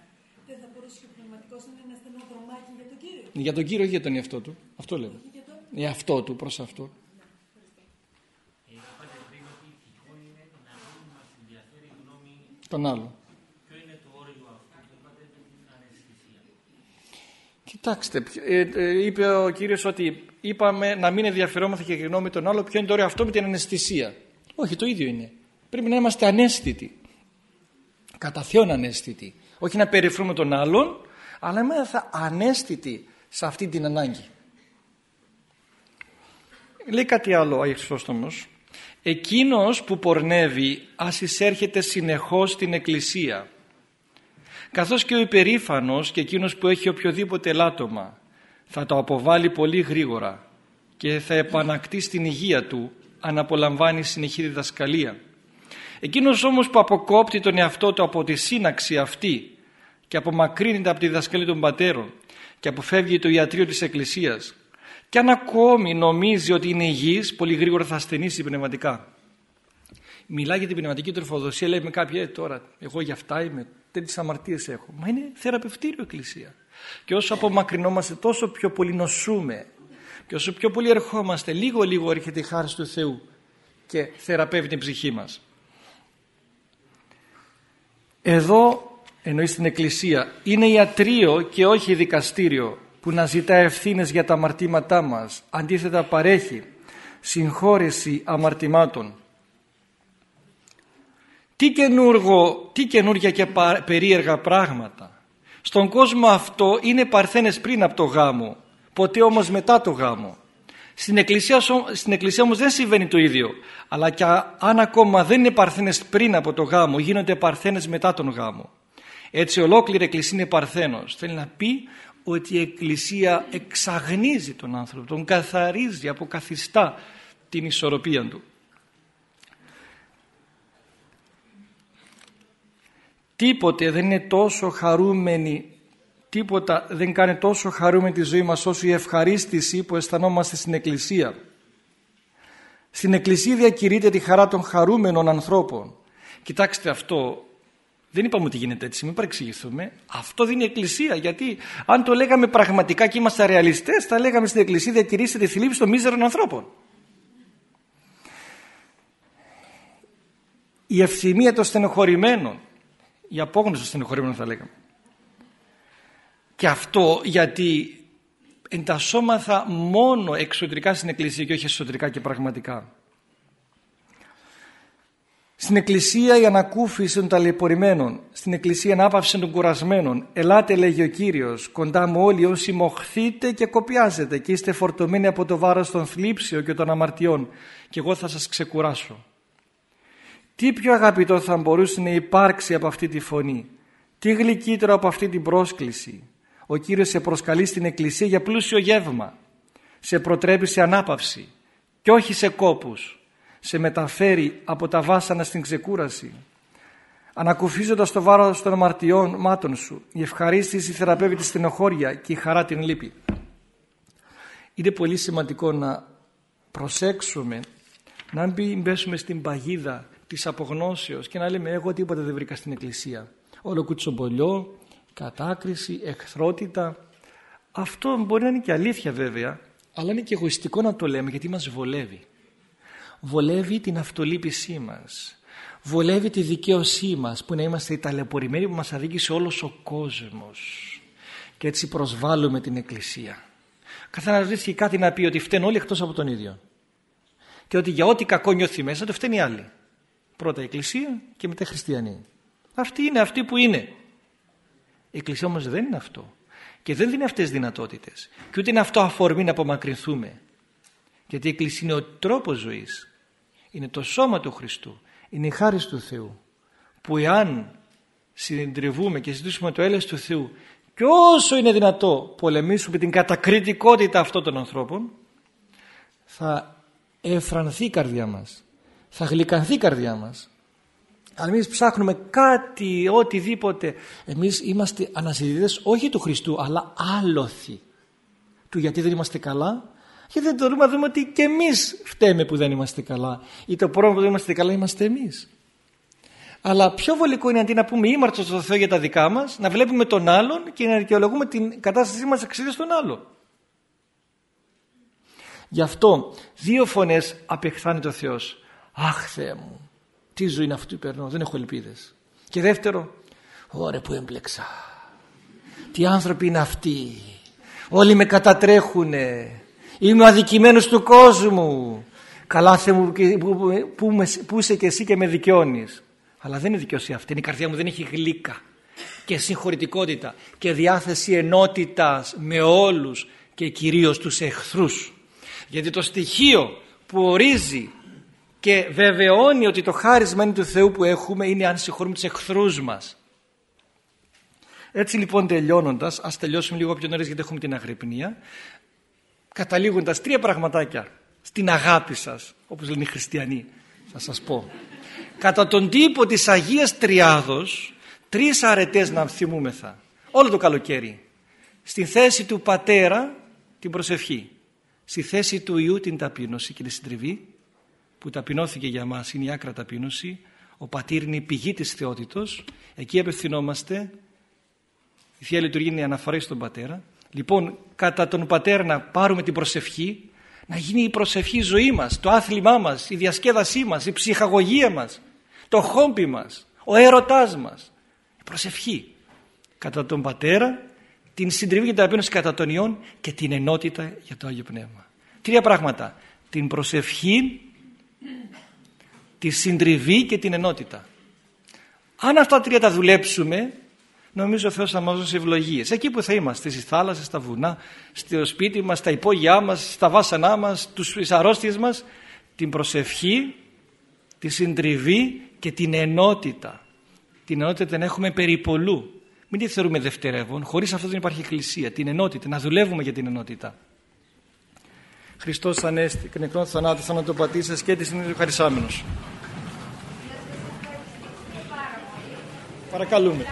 δεν θα μπορούσε και ο πνευματικός να είναι ένα στενό δρομάκι για τον Κύριο; Για τον Κύριο ή για τον εαυτό του. Αυτό λέω. Για τον... Για αυτό του, προς αυτό. Τον άλλο. Κοιτάξτε, ε, ε, είπε ο κύριος ότι είπαμε να μην ενδιαφερόμαστε και γνώμη τον άλλο. Ποιο είναι το όριο αυτό με την αναισθησία. Όχι, το ίδιο είναι. Πρέπει να είμαστε ανέστητοι. Κατά Θεόν ανέστητοι. Όχι να περιφρούμε τον άλλον, αλλά να είμαστε ανέστητοι σε αυτή την ανάγκη. Λέει κάτι άλλο ο Αγιος Εκείνος που πορνεύει ας εισέρχεται συνεχώς στην Εκκλησία καθώς και ο υπερήφανος και εκείνος που έχει οποιοδήποτε ελάττωμα θα το αποβάλει πολύ γρήγορα και θα επανακτεί στην υγεία του αν απολαμβάνει συνεχή διδασκαλία. Εκείνος όμως που αποκόπτει τον εαυτό του από τη σύναξη αυτή και απομακρύνεται από τη διδασκαλία των πατέρων και αποφεύγει το ιατρείο της Εκκλησίας και αν ακόμη νομίζει ότι είναι υγιής πολύ γρήγορα θα ασθενήσει πνευματικά. Μιλάει για την πνευματική τροφοδοσία, λέει με κάποια «Ε, τώρα, εγώ για αυτά είμαι, τέτοιες αμαρτίες έχω. Μα είναι θεραπευτήριο η Εκκλησία. Και όσο απομακρυνόμαστε τόσο πιο πολύ νοσούμε και όσο πιο πολύ ερχόμαστε λίγο λίγο έρχεται η χάρη του Θεού και θεραπεύει την ψυχή μας. Εδώ εννοείς στην Εκκλησία είναι ιατρείο και όχι δικαστήριο που να ζητά ευθύνες για τα αμαρτήματά μας αντίθετα παρέχει συγχώρεση αμαρτημάτων τι, καινούργο, τι καινούργια και περίεργα πράγματα. Στον κόσμο αυτό είναι παρθένες πριν από το γάμο, ποτέ όμως μετά το γάμο. Στην εκκλησία, στην εκκλησία όμως δεν συμβαίνει το ίδιο, αλλά και αν ακόμα δεν είναι παρθένες πριν από το γάμο, γίνονται παρθένες μετά τον γάμο. Έτσι ολόκληρη η εκκλησία είναι παρθένος. Θέλει να πει ότι η εκκλησία εξαγνίζει τον άνθρωπο, τον καθαρίζει, αποκαθιστά την ισορροπία του. Τίποτε δεν είναι τόσο χαρούμενη, τίποτα δεν κάνει τόσο χαρούμενη τη ζωή μας όσο η ευχαρίστηση που αισθανόμαστε στην Εκκλησία. Στην Εκκλησία διακηρύεται τη χαρά των χαρούμενων ανθρώπων. Κοιτάξτε αυτό, δεν είπαμε ότι γίνεται έτσι, μην παρεξηγηθούμε. Αυτό δίνει η Εκκλησία. Γιατί αν το λέγαμε πραγματικά και είμαστε ρεαλιστές, θα λέγαμε στην Εκκλησία διακηρύσσεται τη θλίψη των μίζερων ανθρώπων. Η ευθυμία των στενοχωρημένων, η απόγνωση των στενοχωρημένων θα λέγαμε. Και αυτό γιατί εντασσόμαθα μόνο εξωτερικά στην Εκκλησία και όχι εσωτερικά και πραγματικά. Στην εκκλησία η ανακούφιση των ταλαιπωρημένων, στην εκκλησία η ανάπαυση των κουρασμένων. Ελάτε λέγει ο Κύριος, κοντά μου όλοι όσοι μοχθείτε και κοπιάζετε και είστε φορτωμένοι από το βάρος των θλίψεων και των αμαρτιών και εγώ θα σας ξεκουράσω. Τι πιο αγαπητό θα μπορούσε να υπάρξει από αυτή τη φωνή, τι γλυκύτερο από αυτή την πρόσκληση; Ο Κύριος σε προσκαλεί στην εκκλησία για πλούσιο γεύμα, σε προτρέπει σε ανάπαυση και όχι σε κόπους σε μεταφέρει από τα βάσανα στην ξεκούραση. Ανακουφίζοντας το βάρος των αμαρτιών μάτων σου, η ευχαρίστηση θεραπεύει τη στενοχώρια και η χαρά την λύπη. Είναι πολύ σημαντικό να προσέξουμε να μην μπέσουμε στην παγίδα της απογνώσεως και να λέμε εγώ τίποτα δεν βρήκα στην εκκλησία. Όλο κουτσομπολιό, κατάκριση, εχθρότητα. Αυτό μπορεί να είναι και αλήθεια βέβαια, αλλά είναι και εγωιστικό να το λέμε γιατί μας βολεύει. Βολεύει την αυτολύπησή μας. Βολεύει τη δικαίωσή μας που να είμαστε οι ταλαιπωρημένοι που μας αδίκησε όλος ο κόσμος. Και έτσι προσβάλλουμε την Εκκλησία. Καθένας βρίσκει κάτι να πει ότι φταίνουν όλοι εκτός από τον ίδιο. Και ότι για ό,τι κακό νιώθει μέσα το φταίνει άλλοι πρώτα η Εκκλησία και μετά οι χριστιανοί αυτή είναι αυτή που είναι η Εκκλησία όμως δεν είναι αυτό και δεν δίνει αυτές τις δυνατότητες και ούτε είναι αυτό αφορμή να απομακρυνθούμε γιατί η Εκκλησία είναι ο τρόπος ζωής. Είναι το σώμα του Χριστού. Είναι η χάρη του Θεού. Που εάν συντριβούμε και ζητήσουμε το έλεος του Θεού και όσο είναι δυνατό πολεμήσουμε την κατακριτικότητα αυτών των ανθρώπων θα εφρανθεί η καρδιά μας. Θα γλυκανθεί η καρδιά μας. Αν εμείς ψάχνουμε κάτι, οτιδήποτε, εμείς είμαστε ανασυντητές όχι του Χριστού, αλλά άλοθη του γιατί δεν είμαστε καλά, και δεν μπορούμε να δούμε ότι και εμείς φταίμε που δεν είμαστε καλά ή το πρόβλημα που δεν είμαστε καλά είμαστε εμείς. Αλλά πιο βολικό είναι αντί να πούμε ήμαρτος στο Θεός για τα δικά μας, να βλέπουμε τον άλλον και να δικαιολογούμε την κατάστασή μας εξαιτίας στον άλλο. Γι' αυτό δύο φωνές απεχθάνει το Θεός. Αχ Θεέ μου, τι ζωή είναι αυτή που περνώ, δεν έχω ελπίδες. Και δεύτερο, ωραία που έμπλεξα. Τι άνθρωποι είναι αυτοί. Όλοι με κατατρέχουνε. Είμαι ο αδικημένος του κόσμου. Καλά Θεέ μου που, που, που, είσαι και εσύ και με δικαιώνεις. Αλλά δεν είναι δικαιοσύνη αυτή. Η καρδιά μου δεν έχει γλύκα και συγχωρητικότητα και διάθεση ενότητας με όλους και κυρίως τους εχθρούς. Γιατί το στοιχείο που ορίζει και βεβαιώνει ότι το χάρισμα είναι του Θεού που έχουμε είναι αν συγχωρούμε τους εχθρούς μας. Έτσι λοιπόν τελειώνοντας, ας τελειώσουμε λίγο πιο νωρίς γιατί έχουμε την αγρυπνία καταλήγοντας τρία πραγματάκια στην αγάπη σας όπως λένε οι χριστιανοί θα σας πω. Κατά τον τύπο της Αγίας Τριάδος τρεις αρετές να θυμούμεθα όλο το καλοκαίρι. Στη θέση του πατέρα την προσευχή. Στη θέση του Ιού την ταπείνωση και τη συντριβή που ταπεινώθηκε για μας είναι η άκρα ταπείνωση ο πατήρ είναι η πηγή της θεότητος εκεί απευθυνόμαστε η Θεία Λειτουργία είναι η αναφορά στον πατέρα Λοιπόν, κατά τον πατέρα να πάρουμε την προσευχή, να γίνει η προσευχή η ζωή μας, το άθλημά μας, η διασκέδασή μας, η ψυχαγωγία μας, το χόμπι μας, ο έρωτάς μας. Η προσευχή. Κατά τον πατέρα, την συντριβή και την ταπείνωση κατά τον Υιόν και την ενότητα για το Άγιο Πνεύμα. Τρία πράγματα. Την προσευχή, τη συντριβή και την ενότητα. Αν αυτά τρία τα δουλέψουμε, νομίζω ο Θεός θα μας δώσει ευλογίες. Εκεί που θα είμαστε, στις θάλασσες, στα βουνά, στο σπίτι μας, στα υπόγειά μας, στα βάσανά μας, τις αρρώστιες μας, την προσευχή, τη συντριβή και την ενότητα. Την ενότητα την έχουμε περί πολλού. Μην τη θεωρούμε δευτερεύον. Χωρίς αυτό δεν υπάρχει εκκλησία. Την ενότητα, να δουλεύουμε για την ενότητα. Χριστός Ανέστη, και νεκρόν θανάτου, θανατοπατήσας και της είναι ευχαρισάμενος. Παρακαλούμε.